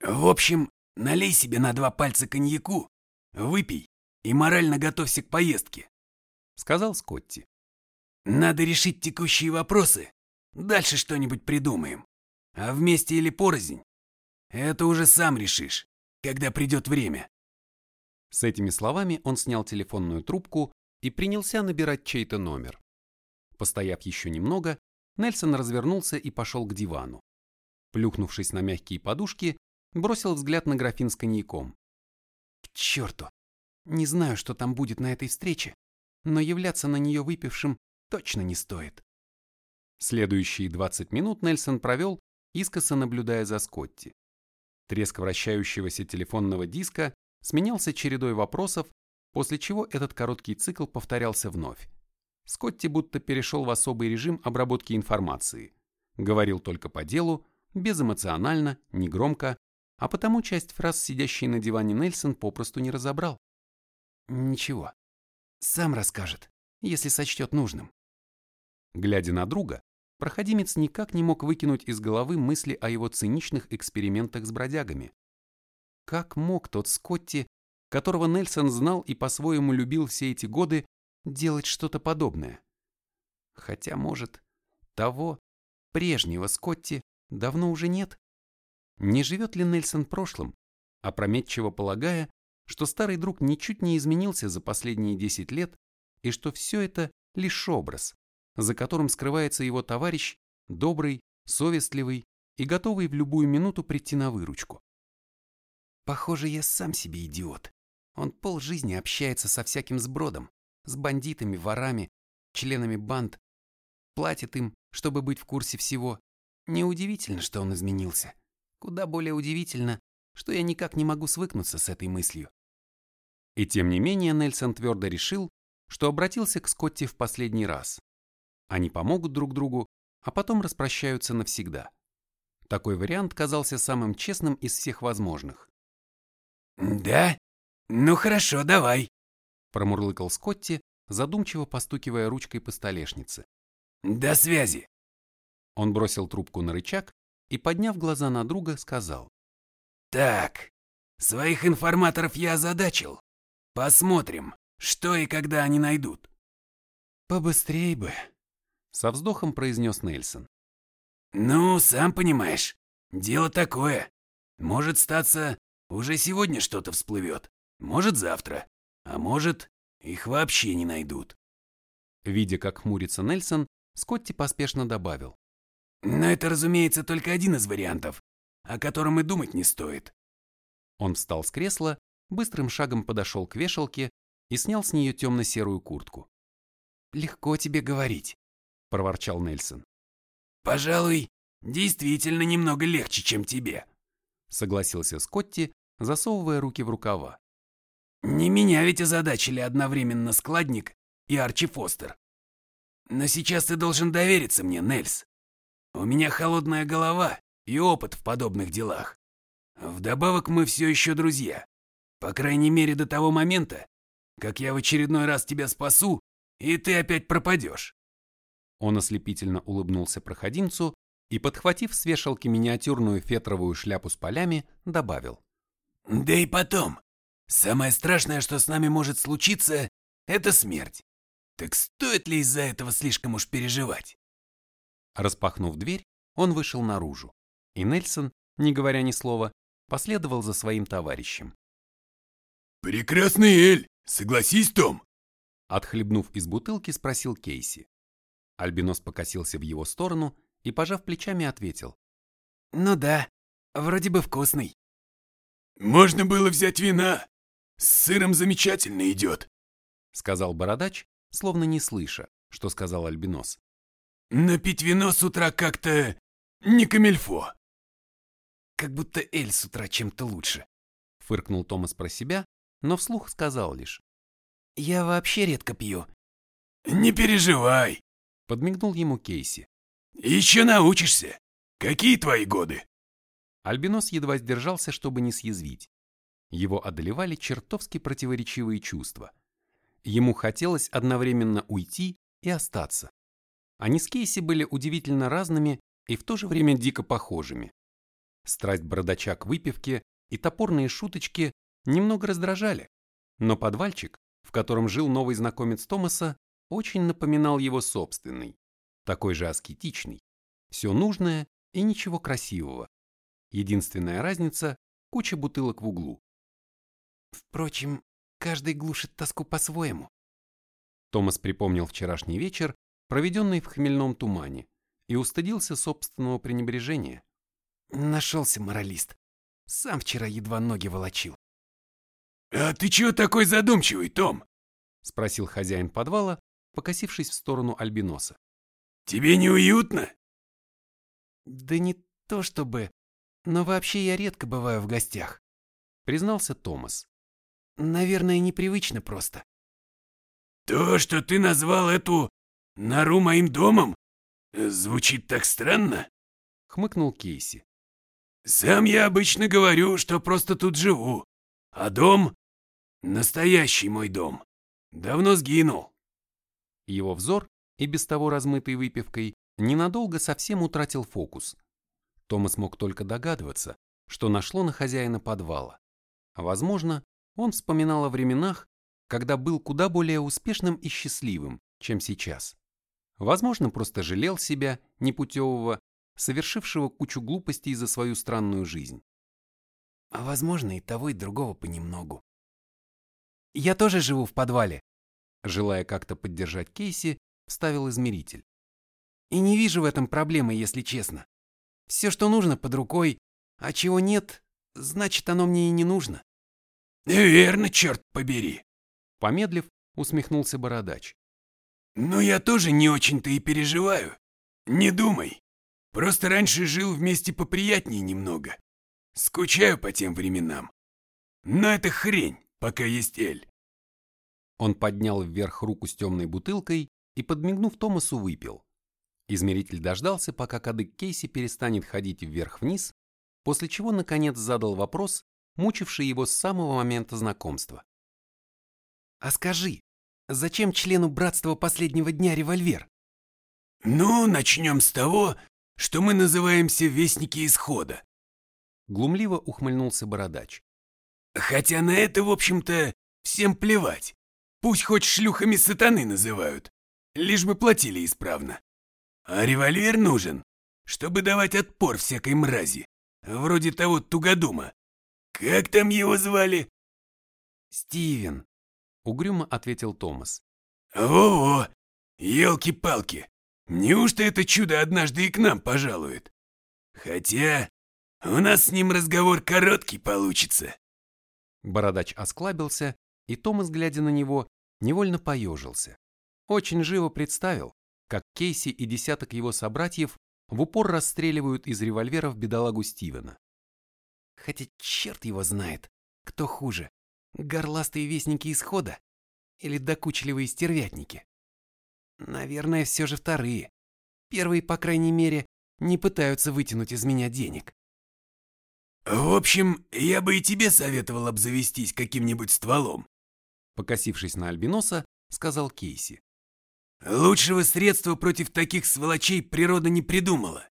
В общем, налей себе на два пальца коньяку, выпей и морально готовься к поездке, сказал Скотти. Надо решить текущие вопросы Дальше что-нибудь придумаем. А вместе или порознь? Это уже сам решишь, когда придет время. С этими словами он снял телефонную трубку и принялся набирать чей-то номер. Постояв еще немного, Нельсон развернулся и пошел к дивану. Плюхнувшись на мягкие подушки, бросил взгляд на графин с коньяком. К черту! Не знаю, что там будет на этой встрече, но являться на нее выпившим точно не стоит. Следующие 20 минут Нельсон провел, искоса наблюдая за Скотти. Треск вращающегося телефонного диска сменялся чередой вопросов, после чего этот короткий цикл повторялся вновь. Скотти будто перешел в особый режим обработки информации. Говорил только по делу, безэмоционально, негромко, а потому часть фраз, сидящей на диване Нельсон, попросту не разобрал. Ничего, сам расскажет, если сочтет нужным. Глядя на друга, проходимец никак не мог выкинуть из головы мысли о его циничных экспериментах с бродягами. Как мог тот Скотти, которого Нельсон знал и по-своему любил все эти годы, делать что-то подобное? Хотя, может, того, прежнего Скотти, давно уже нет? Не живет ли Нельсон прошлым, опрометчиво полагая, что старый друг ничуть не изменился за последние 10 лет и что все это лишь образ, за которым скрывается его товарищ, добрый, совестливый и готовый в любую минуту прийти на выручку. Похоже, я сам себе идиот. Он полжизни общается со всяким сбродом, с бандитами, ворами, членами банд, платит им, чтобы быть в курсе всего. Неудивительно, что он изменился. Куда более удивительно, что я никак не могу свыкнуться с этой мыслью. И тем не менее Нельсон твердо решил, что обратился к Скотти в последний раз. Они помогут друг другу, а потом распрощаются навсегда. Такой вариант казался самым честным из всех возможных. «Да? Ну хорошо, давай», – промурлыкал Скотти, задумчиво постукивая ручкой по столешнице. «До связи!» Он бросил трубку на рычаг и, подняв глаза на друга, сказал. «Так, своих информаторов я озадачил. Посмотрим, что и когда они найдут». «Побыстрей бы», — со вздохом произнес Нельсон. «Ну, сам понимаешь, дело такое. Может статься, уже сегодня что-то всплывет, может завтра, а может, их вообще не найдут». Видя, как хмурится Нельсон, Скотти поспешно добавил. «Но это, разумеется, только один из вариантов, о котором и думать не стоит». Он встал с кресла, быстрым шагом подошел к вешалке и снял с нее темно-серую куртку. «Легко тебе говорить», — проворчал Нельсон. «Пожалуй, действительно немного легче, чем тебе», — согласился Скотти, засовывая руки в рукава. «Не меня ведь озадачили одновременно складник и Арчи Фостер. Но сейчас ты должен довериться мне, Нельс. У меня холодная голова и опыт в подобных делах. Вдобавок мы все еще друзья. По крайней мере до того момента, как я в очередной раз тебя спасу, и ты опять пропадешь. Он ослепительно улыбнулся проходимцу и, подхватив с вешалки миниатюрную фетровую шляпу с полями, добавил. Да и потом, самое страшное, что с нами может случиться, это смерть. Так стоит ли из-за этого слишком уж переживать? Распахнув дверь, он вышел наружу, и Нельсон, не говоря ни слова, последовал за своим товарищем. «Прекрасный Эль, согласись, Том?» Отхлебнув из бутылки, спросил Кейси. Альбинос покосился в его сторону и, пожав плечами, ответил. «Ну да, вроде бы вкусный». «Можно было взять вина. С сыром замечательно идет», — сказал бородач, словно не слыша, что сказал Альбинос. «Но пить вино с утра как-то не камельфо». «Как будто Эль с утра чем-то лучше», — фыркнул Томас про себя, но вслух сказал лишь. «Я вообще редко пью». «Не переживай», — подмигнул ему Кейси. «Еще научишься. Какие твои годы?» Альбинос едва сдержался, чтобы не съязвить. Его одолевали чертовски противоречивые чувства. Ему хотелось одновременно уйти и остаться. Они с Кейси были удивительно разными и в то же время дико похожими. Страсть бородача к выпивке и топорные шуточки немного раздражали, но подвальчик, в котором жил новый знакомец Томаса, очень напоминал его собственный, такой же аскетичный, Все нужное и ничего красивого. Единственная разница – куча бутылок в углу. Впрочем, каждый глушит тоску по-своему. Томас припомнил вчерашний вечер, проведенный в хмельном тумане, и устыдился собственного пренебрежения. Нашелся моралист. Сам вчера едва ноги волочил. «А ты чего такой задумчивый, Том?» — спросил хозяин подвала, покосившись в сторону Альбиноса. «Тебе неуютно?» «Да не то чтобы, но вообще я редко бываю в гостях», — признался Томас. «Наверное, непривычно просто». «То, что ты назвал эту нору моим домом, звучит так странно», — хмыкнул Кейси. «Сам я обычно говорю, что просто тут живу, а дом — настоящий мой дом. Давно сгинул». Его взор, и без того размытый выпивкой, ненадолго совсем утратил фокус. Томас мог только догадываться, что нашло на хозяина подвала. Возможно, он вспоминал о временах, когда был куда более успешным и счастливым, чем сейчас. Возможно, просто жалел себя, непутевого, совершившего кучу глупостей за свою странную жизнь. А возможно, и того, и другого понемногу. Я тоже живу в подвале. Желая как-то поддержать Кейси, вставил измеритель. И не вижу в этом проблемы, если честно. Все, что нужно, под рукой, а чего нет, значит, оно мне и не нужно. Верно, черт побери. Помедлив, усмехнулся бородач. Но я тоже не очень-то и переживаю. Не думай. Просто раньше жил вместе поприятнее немного. Скучаю по тем временам. Но это хрень, пока есть Эль. Он поднял вверх руку с темной бутылкой и, подмигнув Томасу, выпил. Измеритель дождался, пока кадык Кейси перестанет ходить вверх-вниз, после чего, наконец, задал вопрос, мучивший его с самого момента знакомства. «А скажи, зачем члену братства последнего дня револьвер?» «Ну, начнем с того, что мы называемся Вестники Исхода», глумливо ухмыльнулся Бородач. «Хотя на это, в общем-то, всем плевать. Пусть хоть шлюхами сатаны называют, лишь бы платили исправно. А револьвер нужен, чтобы давать отпор всякой мрази, вроде того тугодума. Как там его звали? Стивен, угрюмо ответил Томас. Во-во, елки-палки, неужто это чудо однажды и к нам пожалует? Хотя у нас с ним разговор короткий получится. Бородач осклабился, и Томас, глядя на него, невольно поежился. Очень живо представил, как Кейси и десяток его собратьев в упор расстреливают из револьверов бедолагу Стивена. Хотя черт его знает, кто хуже, горластые вестники исхода или докучливые стервятники. Наверное, все же вторые. Первые, по крайней мере, не пытаются вытянуть из меня денег. В общем, я бы и тебе советовал обзавестись каким-нибудь стволом. Покосившись на Альбиноса, сказал Кейси. Лучшего средства против таких сволочей природа не придумала.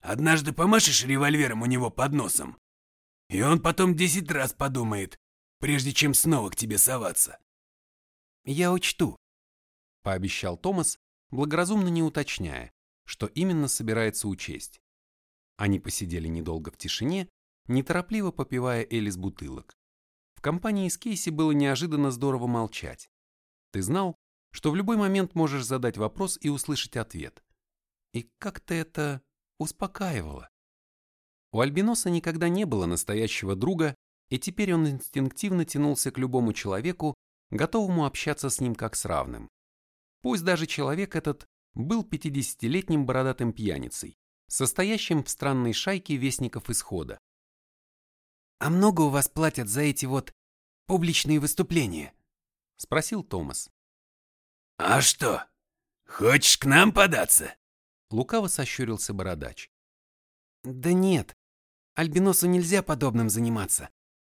Однажды помашешь револьвером у него под носом, и он потом десять раз подумает, прежде чем снова к тебе соваться. Я учту, пообещал Томас, благоразумно не уточняя, что именно собирается учесть. Они посидели недолго в тишине, неторопливо попивая Элис бутылок. В компании с Кейси было неожиданно здорово молчать. Ты знал, что в любой момент можешь задать вопрос и услышать ответ. И как-то это успокаивало. У Альбиноса никогда не было настоящего друга, и теперь он инстинктивно тянулся к любому человеку, готовому общаться с ним как с равным. Пусть даже человек этот был 50-летним бородатым пьяницей, состоящим в странной шайке вестников исхода. «А много у вас платят за эти вот публичные выступления?» — спросил Томас. «А что, хочешь к нам податься?» Лукаво сощурился бородач. «Да нет, Альбиносу нельзя подобным заниматься.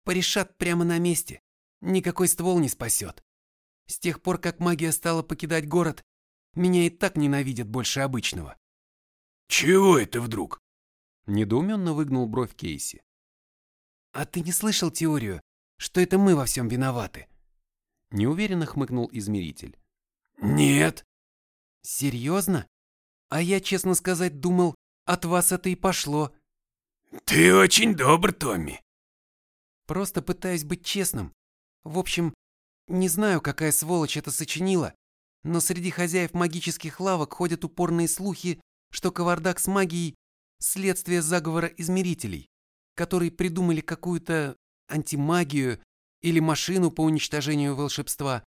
Порешат прямо на месте. Никакой ствол не спасет. С тех пор, как магия стала покидать город, меня и так ненавидят больше обычного». «Чего это вдруг?» Недоуменно выгнул бровь Кейси. «А ты не слышал теорию, что это мы во всем виноваты?» Неуверенно хмыкнул измеритель. «Нет». «Серьезно? А я, честно сказать, думал, от вас это и пошло. Ты очень добр, Томми. Просто пытаюсь быть честным. В общем, не знаю, какая сволочь это сочинила, но среди хозяев магических лавок ходят упорные слухи, что кавардак с магией – следствие заговора измерителей, которые придумали какую-то антимагию или машину по уничтожению волшебства.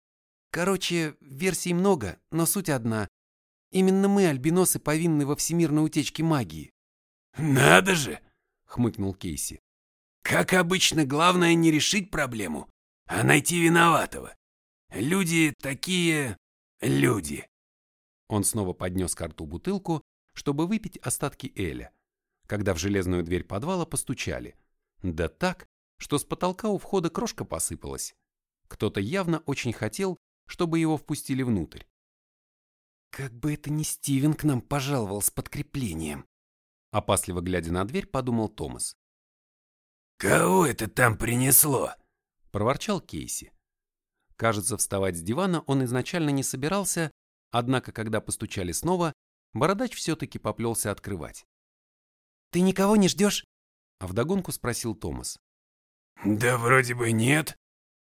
Короче, версий много, но суть одна. Именно мы, альбиносы, повинны во всемирной утечке магии. «Надо же!» — хмыкнул Кейси. «Как обычно, главное не решить проблему, а найти виноватого. Люди такие... люди». Он снова поднес к рту бутылку, чтобы выпить остатки Эля, когда в железную дверь подвала постучали. Да так, что с потолка у входа крошка посыпалась. Кто-то явно очень хотел, чтобы его впустили внутрь. Как бы это ни Стивен к нам пожаловал с подкреплением. Опасливо глядя на дверь, подумал Томас. «Кого это там принесло?» Проворчал Кейси. Кажется, вставать с дивана он изначально не собирался, однако, когда постучали снова, бородач все-таки поплелся открывать. «Ты никого не ждешь?» А вдогонку спросил Томас. «Да вроде бы нет»,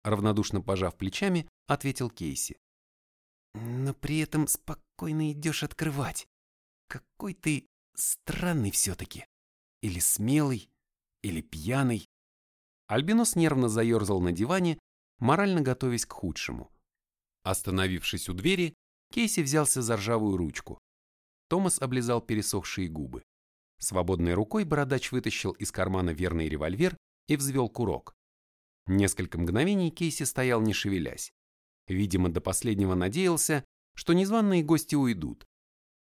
равнодушно пожав плечами, ответил Кейси. Но при этом спокойно идешь открывать. Какой ты странный все-таки. Или смелый, или пьяный. Альбинос нервно заерзал на диване, морально готовясь к худшему. Остановившись у двери, Кейси взялся за ржавую ручку. Томас облизал пересохшие губы. Свободной рукой бородач вытащил из кармана верный револьвер и взвел курок. Несколько мгновений Кейси стоял не шевелясь. Видимо, до последнего надеялся, что незваные гости уйдут.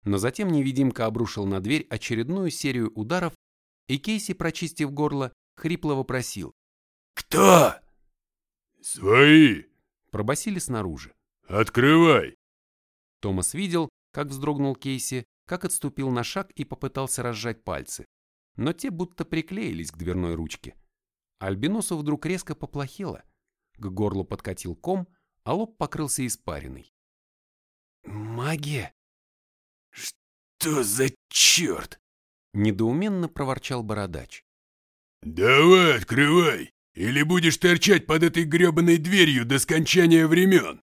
Но затем невидимка обрушил на дверь очередную серию ударов, и Кейси, прочистив горло, хрипло вопросил. «Кто?» «Свои!» – пробасили снаружи. «Открывай!» Томас видел, как вздрогнул Кейси, как отступил на шаг и попытался разжать пальцы, но те будто приклеились к дверной ручке. Альбиносу вдруг резко поплохело. К горлу подкатил ком, а лоб покрылся испариной. «Магия?» «Что за черт?» Недоуменно проворчал бородач. «Давай, открывай, или будешь торчать под этой гребаной дверью до скончания времен!»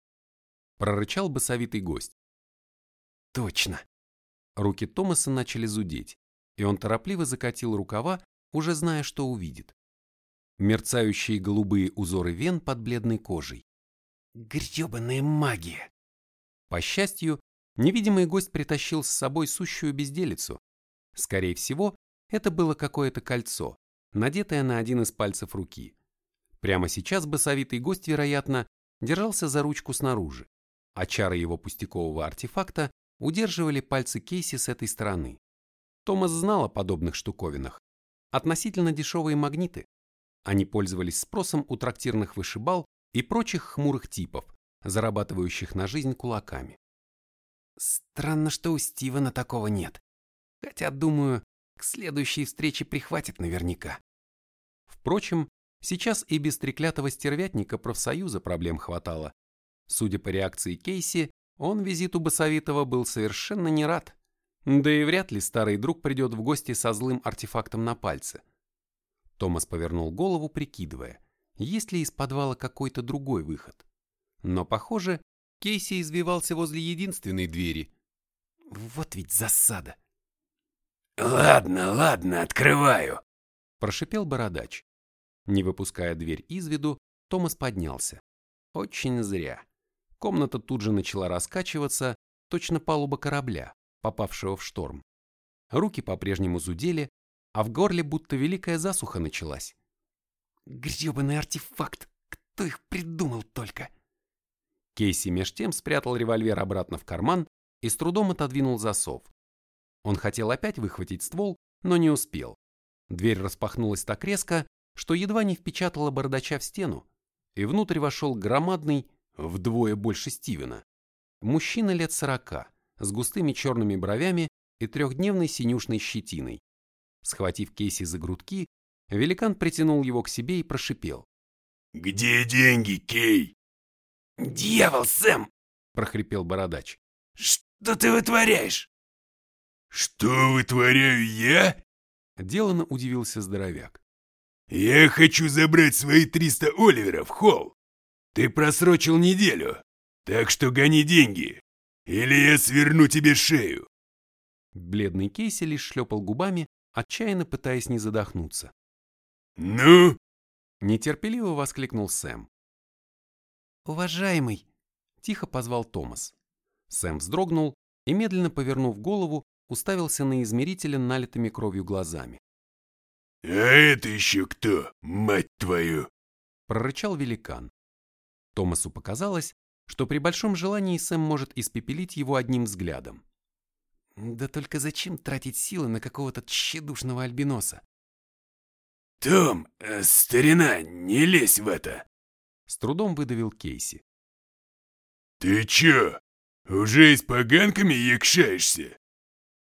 Прорычал басовитый гость. «Точно!» Руки Томаса начали зудеть, и он торопливо закатил рукава, уже зная, что увидит. Мерцающие голубые узоры вен под бледной кожей. Гребаная магия! По счастью, невидимый гость притащил с собой сущую безделицу. Скорее всего, это было какое-то кольцо, надетое на один из пальцев руки. Прямо сейчас басовитый гость, вероятно, держался за ручку снаружи, а чары его пустякового артефакта удерживали пальцы Кейси с этой стороны. Томас знал о подобных штуковинах. Относительно дешевые магниты. Они пользовались спросом у трактирных вышибал и прочих хмурых типов, зарабатывающих на жизнь кулаками. Странно, что у Стивена такого нет. Хотя, думаю, к следующей встрече прихватит наверняка. Впрочем, сейчас и без треклятого стервятника профсоюза проблем хватало. Судя по реакции Кейси, он визиту Басовитого был совершенно не рад. Да и вряд ли старый друг придет в гости со злым артефактом на пальце. Томас повернул голову, прикидывая, есть ли из подвала какой-то другой выход. Но, похоже, Кейси извивался возле единственной двери. Вот ведь засада. «Ладно, ладно, открываю», – прошипел бородач. Не выпуская дверь из виду, Томас поднялся. Очень зря. Комната тут же начала раскачиваться, точно палуба корабля, попавшего в шторм. Руки по-прежнему зудели, а в горле будто великая засуха началась. Гребаный артефакт! Кто их придумал только? Кейси меж тем спрятал револьвер обратно в карман и с трудом отодвинул засов. Он хотел опять выхватить ствол, но не успел. Дверь распахнулась так резко, что едва не впечатала бардача в стену, и внутрь вошел громадный, вдвое больше Стивена. Мужчина лет сорока, с густыми черными бровями и трехдневной синюшной щетиной. Схватив Кейси за грудки, великан притянул его к себе и прошипел. «Где деньги, Кей?» «Дьявол, Сэм!» – прохрипел бородач. «Что ты вытворяешь?» «Что вытворяю я?» Делано удивился здоровяк. «Я хочу забрать свои 300 оливеров, Холл. Ты просрочил неделю, так что гони деньги, или я сверну тебе шею». Бледный Кейси лишь шлепал губами, отчаянно пытаясь не задохнуться. «Ну?» — нетерпеливо воскликнул Сэм. «Уважаемый!» — тихо позвал Томас. Сэм вздрогнул и, медленно повернув голову, уставился на измерителя налитыми кровью глазами. «А это еще кто, мать твою?» — прорычал великан. Томасу показалось, что при большом желании Сэм может испепелить его одним взглядом. «Да только зачем тратить силы на какого-то тщедушного альбиноса?» «Том, э, старина, не лезь в это!» С трудом выдавил Кейси. «Ты че, уже и с поганками якшаешься?»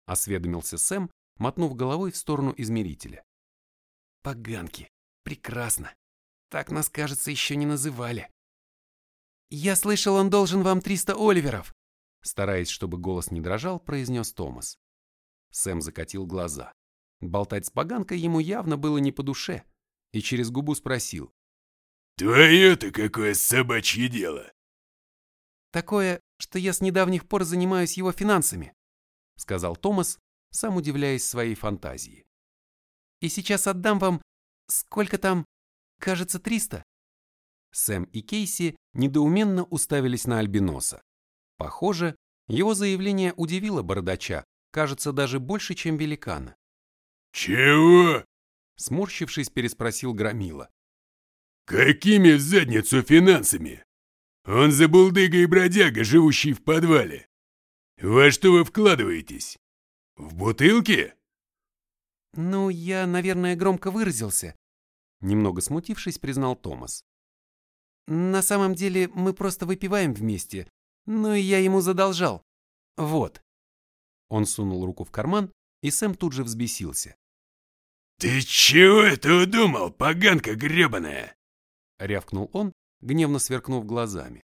Осведомился Сэм, мотнув головой в сторону измерителя. «Поганки, прекрасно. Так нас, кажется, еще не называли». «Я слышал, он должен вам 300 оливеров!» Стараясь, чтобы голос не дрожал, произнес Томас. Сэм закатил глаза. Болтать с поганкой ему явно было не по душе, и через губу спросил. «Твое-то какое собачье дело!» «Такое, что я с недавних пор занимаюсь его финансами», сказал Томас, сам удивляясь своей фантазии. «И сейчас отдам вам... Сколько там? Кажется, триста?» Сэм и Кейси недоуменно уставились на Альбиноса. Похоже, его заявление удивило бородача, кажется, даже больше, чем великана. «Чего?» Сморщившись, переспросил Громила. «Какими в задницу финансами? Он забулдыга и бродяга, живущий в подвале. Во что вы вкладываетесь? В бутылки?» «Ну, я, наверное, громко выразился», немного смутившись, признал Томас. «На самом деле мы просто выпиваем вместе, ну и я ему задолжал. Вот». Он сунул руку в карман, и Сэм тут же взбесился. «Ты чего это удумал, поганка гребаная?» — рявкнул он, гневно сверкнув глазами.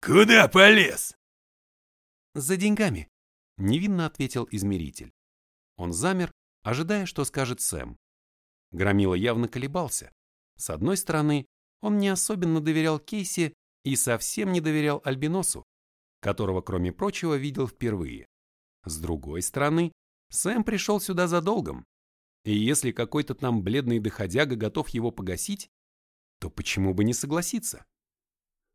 «Куда полез?» «За деньгами», — невинно ответил измеритель. Он замер, ожидая, что скажет Сэм. Громила явно колебался. С одной стороны, он не особенно доверял Кейси и совсем не доверял Альбиносу, которого, кроме прочего, видел впервые. С другой стороны, Сэм пришел сюда за долгом, и если какой-то там бледный доходяга готов его погасить, то почему бы не согласиться?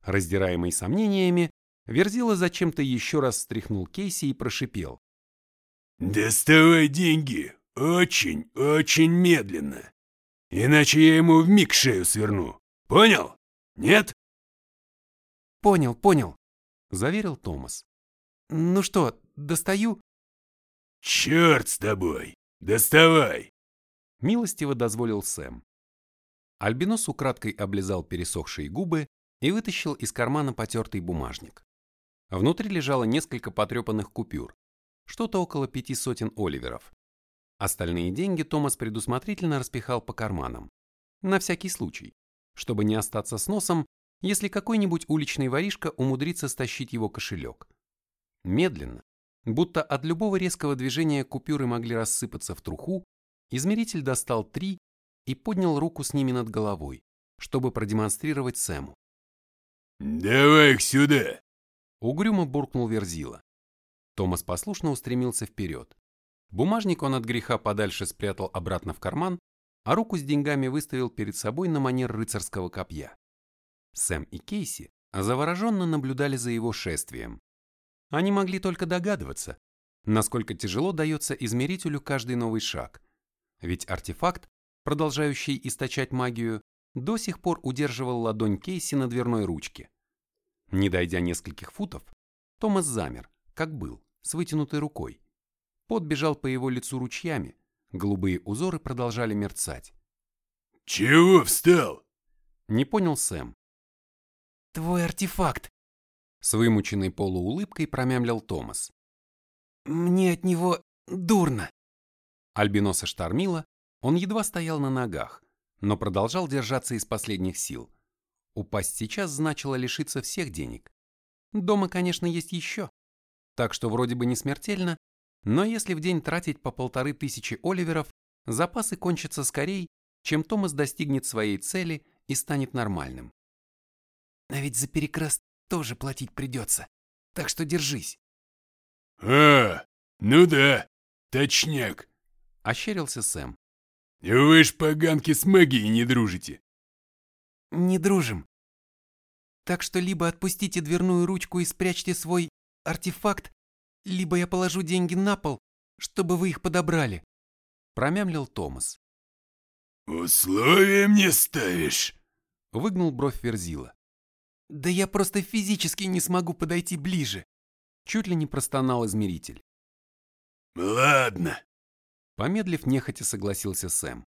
Раздираемый сомнениями, Верзила зачем-то еще раз встряхнул Кейси и прошипел. «Доставай деньги очень, очень медленно, иначе я ему вмиг шею сверну. Понял? Нет?» «Понял, понял», — заверил Томас. «Ну что, достаю?» «Черт с тобой! Доставай!» Милостиво дозволил Сэм. Альбинос украдкой облизал пересохшие губы и вытащил из кармана потертый бумажник. Внутри лежало несколько потрепанных купюр, что-то около пяти сотен оливеров. Остальные деньги Томас предусмотрительно распихал по карманам. На всякий случай, чтобы не остаться с носом, если какой-нибудь уличный воришка умудрится стащить его кошелек. Медленно, будто от любого резкого движения купюры могли рассыпаться в труху, измеритель достал три и поднял руку с ними над головой, чтобы продемонстрировать Сэму. «Давай их сюда!» Угрюмо буркнул Верзила. Томас послушно устремился вперед. Бумажник он от греха подальше спрятал обратно в карман, а руку с деньгами выставил перед собой на манер рыцарского копья. Сэм и Кейси завороженно наблюдали за его шествием. Они могли только догадываться, насколько тяжело дается измерителю каждый новый шаг. Ведь артефакт, продолжающий источать магию, до сих пор удерживал ладонь Кейси на дверной ручке. Не дойдя нескольких футов, Томас замер, как был, с вытянутой рукой. Пот бежал по его лицу ручьями, голубые узоры продолжали мерцать. «Чего встал?» Не понял Сэм. «Твой артефакт!» С вымученной полуулыбкой промямлил Томас. «Мне от него дурно!» Альбиноса штормила, он едва стоял на ногах, но продолжал держаться из последних сил. Упасть сейчас значило лишиться всех денег. Дома, конечно, есть еще. Так что вроде бы не смертельно, Но если в день тратить по полторы тысячи оливеров, запасы кончатся скорее, чем Томас достигнет своей цели и станет нормальным. А ведь за перекрас тоже платить придется, так что держись. А, ну да, точняк. Ощерился Сэм. Вы ж поганки с магией не дружите. Не дружим. Так что либо отпустите дверную ручку и спрячьте свой артефакт, либо я положу деньги на пол, чтобы вы их подобрали. Промямлил Томас. «Условия мне ставишь?» Выгнул бровь Верзила. Да я просто физически не смогу подойти ближе. Чуть ли не простонал измеритель. «Ладно», Помедлив, нехотя согласился Сэм.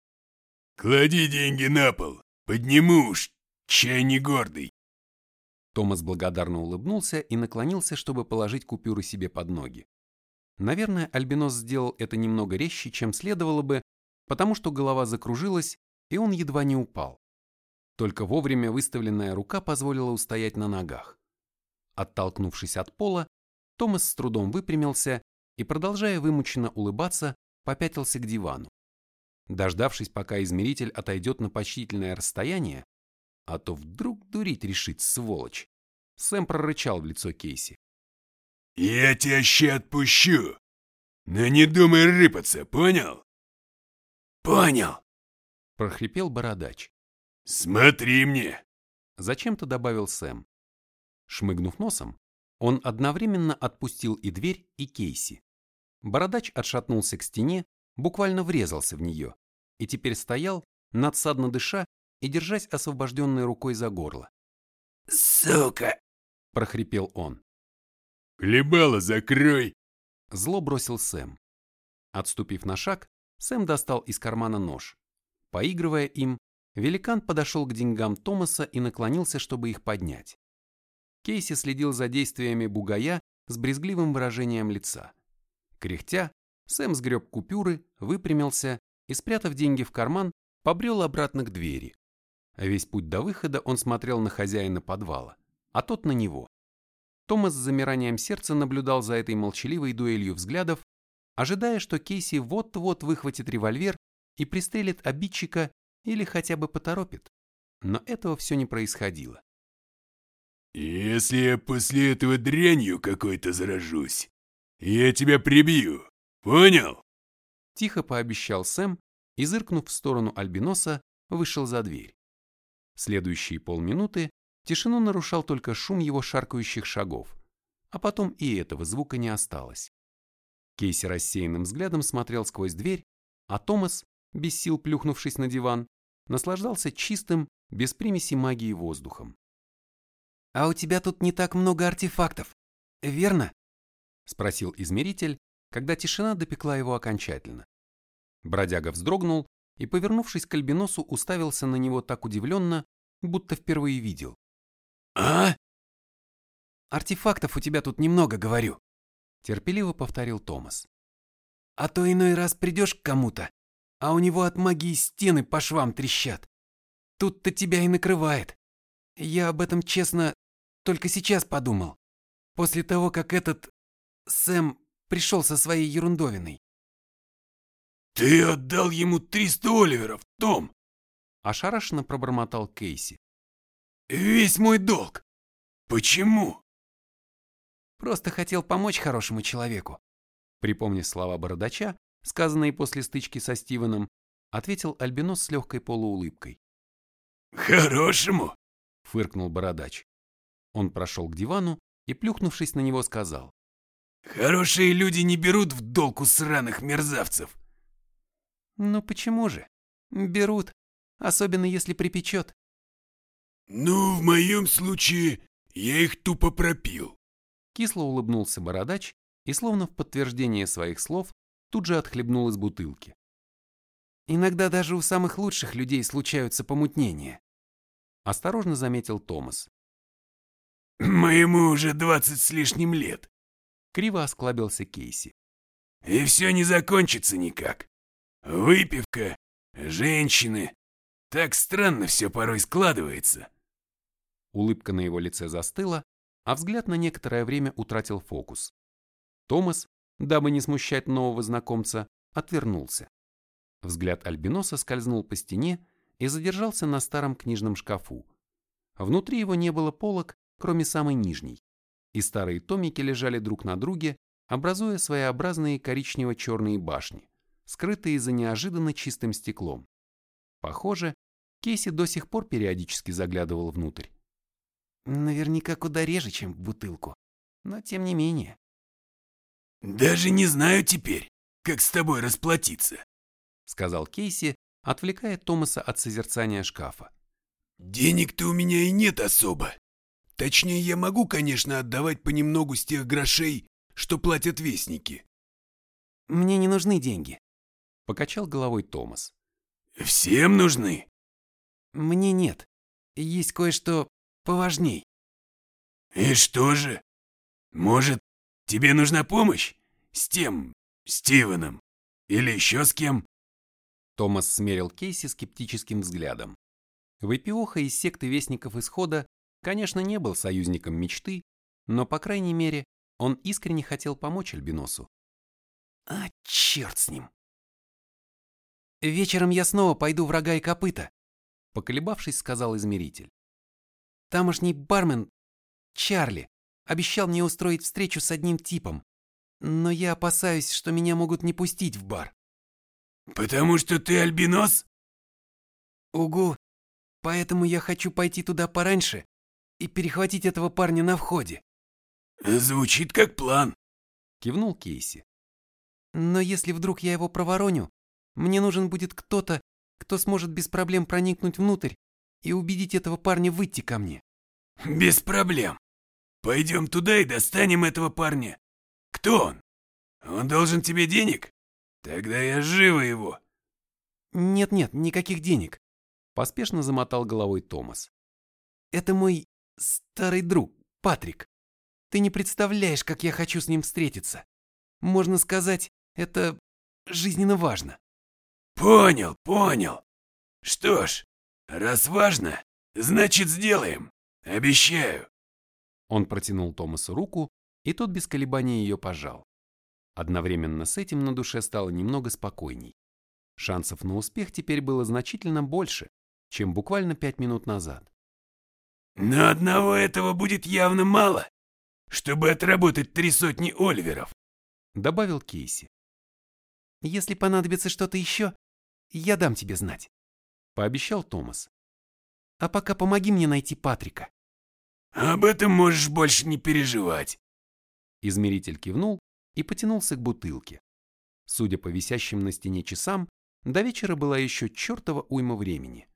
«Клади деньги на пол, подниму уж, чай не гордый». Томас благодарно улыбнулся и наклонился, чтобы положить купюры себе под ноги. Наверное, Альбинос сделал это немного резче, чем следовало бы, потому что голова закружилась, и он едва не упал. Только вовремя выставленная рука позволила устоять на ногах. Оттолкнувшись от пола, Томас с трудом выпрямился и, продолжая вымученно улыбаться, попятился к дивану. Дождавшись, пока измеритель отойдет на почтительное расстояние, а то вдруг дурить решит, сволочь, Сэм прорычал в лицо Кейси. «Я тебя ща отпущу, но не думай рыпаться, понял?» Понял. прохрипел бородач. «Смотри мне!» Зачем-то добавил Сэм. Шмыгнув носом, он одновременно отпустил и дверь, и Кейси. Бородач отшатнулся к стене, буквально врезался в нее, и теперь стоял, надсадно дыша и держась освобожденной рукой за горло. Сука! – прохрипел он. «Хлебало закрой!» Зло бросил Сэм. Отступив на шаг, Сэм достал из кармана нож. Поигрывая им, великан подошел к деньгам Томаса и наклонился, чтобы их поднять. Кейси следил за действиями бугая с брезгливым выражением лица. Кряхтя, Сэм сгреб купюры, выпрямился и, спрятав деньги в карман, побрел обратно к двери. Весь путь до выхода он смотрел на хозяина подвала, а тот на него. Томас с замиранием сердца наблюдал за этой молчаливой дуэлью взглядов, ожидая, что Кейси вот-вот выхватит револьвер и пристрелит обидчика или хотя бы поторопит. Но этого все не происходило. «Если я после этого дрянью какой-то заражусь, я тебя прибью, понял?» Тихо пообещал Сэм и, зыркнув в сторону Альбиноса, вышел за дверь. Следующие полминуты тишину нарушал только шум его шаркающих шагов, а потом и этого звука не осталось. Кейси рассеянным взглядом смотрел сквозь дверь, а Томас, без сил плюхнувшись на диван, наслаждался чистым, без примеси магии воздухом. А у тебя тут не так много артефактов, верно? Спросил измеритель, когда тишина допекла его окончательно. Бродяга вздрогнул и, повернувшись к Альбиносу, уставился на него так удивленно, будто впервые видел. А? Артефактов у тебя тут немного, говорю. Терпеливо повторил Томас. А то иной раз придешь к кому-то, а у него от магии стены по швам трещат. Тут-то тебя и накрывает. Я об этом, честно, только сейчас подумал. После того, как этот Сэм пришел со своей ерундовиной. Ты отдал ему 300 оливеров, Том. Ошарашенно пробормотал Кейси. Весь мой долг. Почему? Просто хотел помочь хорошему человеку. Припомнив слова бородача, сказанные после стычки со Стивеном, ответил Альбинос с легкой полуулыбкой. «Хорошему?» — фыркнул бородач. Он прошел к дивану и, плюхнувшись на него, сказал. «Хорошие люди не берут в долг у сраных мерзавцев». «Ну почему же? Берут, особенно если припечет». «Ну, в моем случае, я их тупо пропил». Кисло улыбнулся бородач и, словно в подтверждение своих слов, тут же отхлебнул из бутылки. Иногда даже у самых лучших людей случаются помутнения. Осторожно заметил Томас. Моему уже двадцать с лишним лет. Криво осклабился Кейси. И все не закончится никак. Выпивка, женщины. Так странно все порой складывается. Улыбка на его лице застыла, а взгляд на некоторое время утратил фокус. Томас, дабы не смущать нового знакомца, отвернулся. Взгляд Альбиноса скользнул по стене и задержался на старом книжном шкафу. Внутри его не было полок, кроме самой нижней, и старые томики лежали друг на друге, образуя своеобразные коричнево-черные башни, скрытые за неожиданно чистым стеклом. Похоже, Кейси до сих пор периодически заглядывал внутрь. Наверняка куда реже, чем в бутылку, но тем не менее. «Даже не знаю теперь, как с тобой расплатиться», сказал Кейси, отвлекая Томаса от созерцания шкафа. «Денег-то у меня и нет особо. Точнее, я могу, конечно, отдавать понемногу с тех грошей, что платят вестники». «Мне не нужны деньги», — покачал головой Томас. «Всем нужны?» «Мне нет. Есть кое-что поважней». «И что же? Может, тебе нужна помощь? С тем, Стивеном? Или еще с кем?» Томас смерил Кейси скептическим взглядом. Выпиоха из секты Вестников Исхода, конечно, не был союзником мечты, но, по крайней мере, он искренне хотел помочь Альбиносу. «А, черт с ним!» «Вечером я снова пойду в рога и копыта», поколебавшись, сказал измеритель. «Тамошний бармен, Чарли, обещал мне устроить встречу с одним типом, но я опасаюсь, что меня могут не пустить в бар». «Потому что ты альбинос?» «Угу, поэтому я хочу пойти туда пораньше и перехватить этого парня на входе». «Звучит как план», — кивнул Кейси. «Но если вдруг я его провороню, мне нужен будет кто-то, кто сможет без проблем проникнуть внутрь и убедить этого парня выйти ко мне». «Без проблем. Пойдем туда и достанем этого парня. Кто он? Он должен тебе денег? Тогда я живо его». «Нет-нет, никаких денег», — поспешно замотал головой Томас. «Это мой старый друг, Патрик. Ты не представляешь, как я хочу с ним встретиться. Можно сказать, это жизненно важно». «Понял, понял. Что ж, раз важно, значит сделаем. Обещаю». Он протянул Томасу руку, и тот без колебаний ее пожал. Одновременно с этим на душе стало немного спокойней. Шансов на успех теперь было значительно больше, чем буквально пять минут назад. «Но одного этого будет явно мало, чтобы отработать три сотни Оливеров», добавил Кейси. «Если понадобится что-то еще, я дам тебе знать», пообещал Томас. «А пока помоги мне найти Патрика». «Об этом можешь больше не переживать». Измеритель кивнул и потянулся к бутылке. Судя по висящим на стене часам, до вечера была еще чертова уйма времени.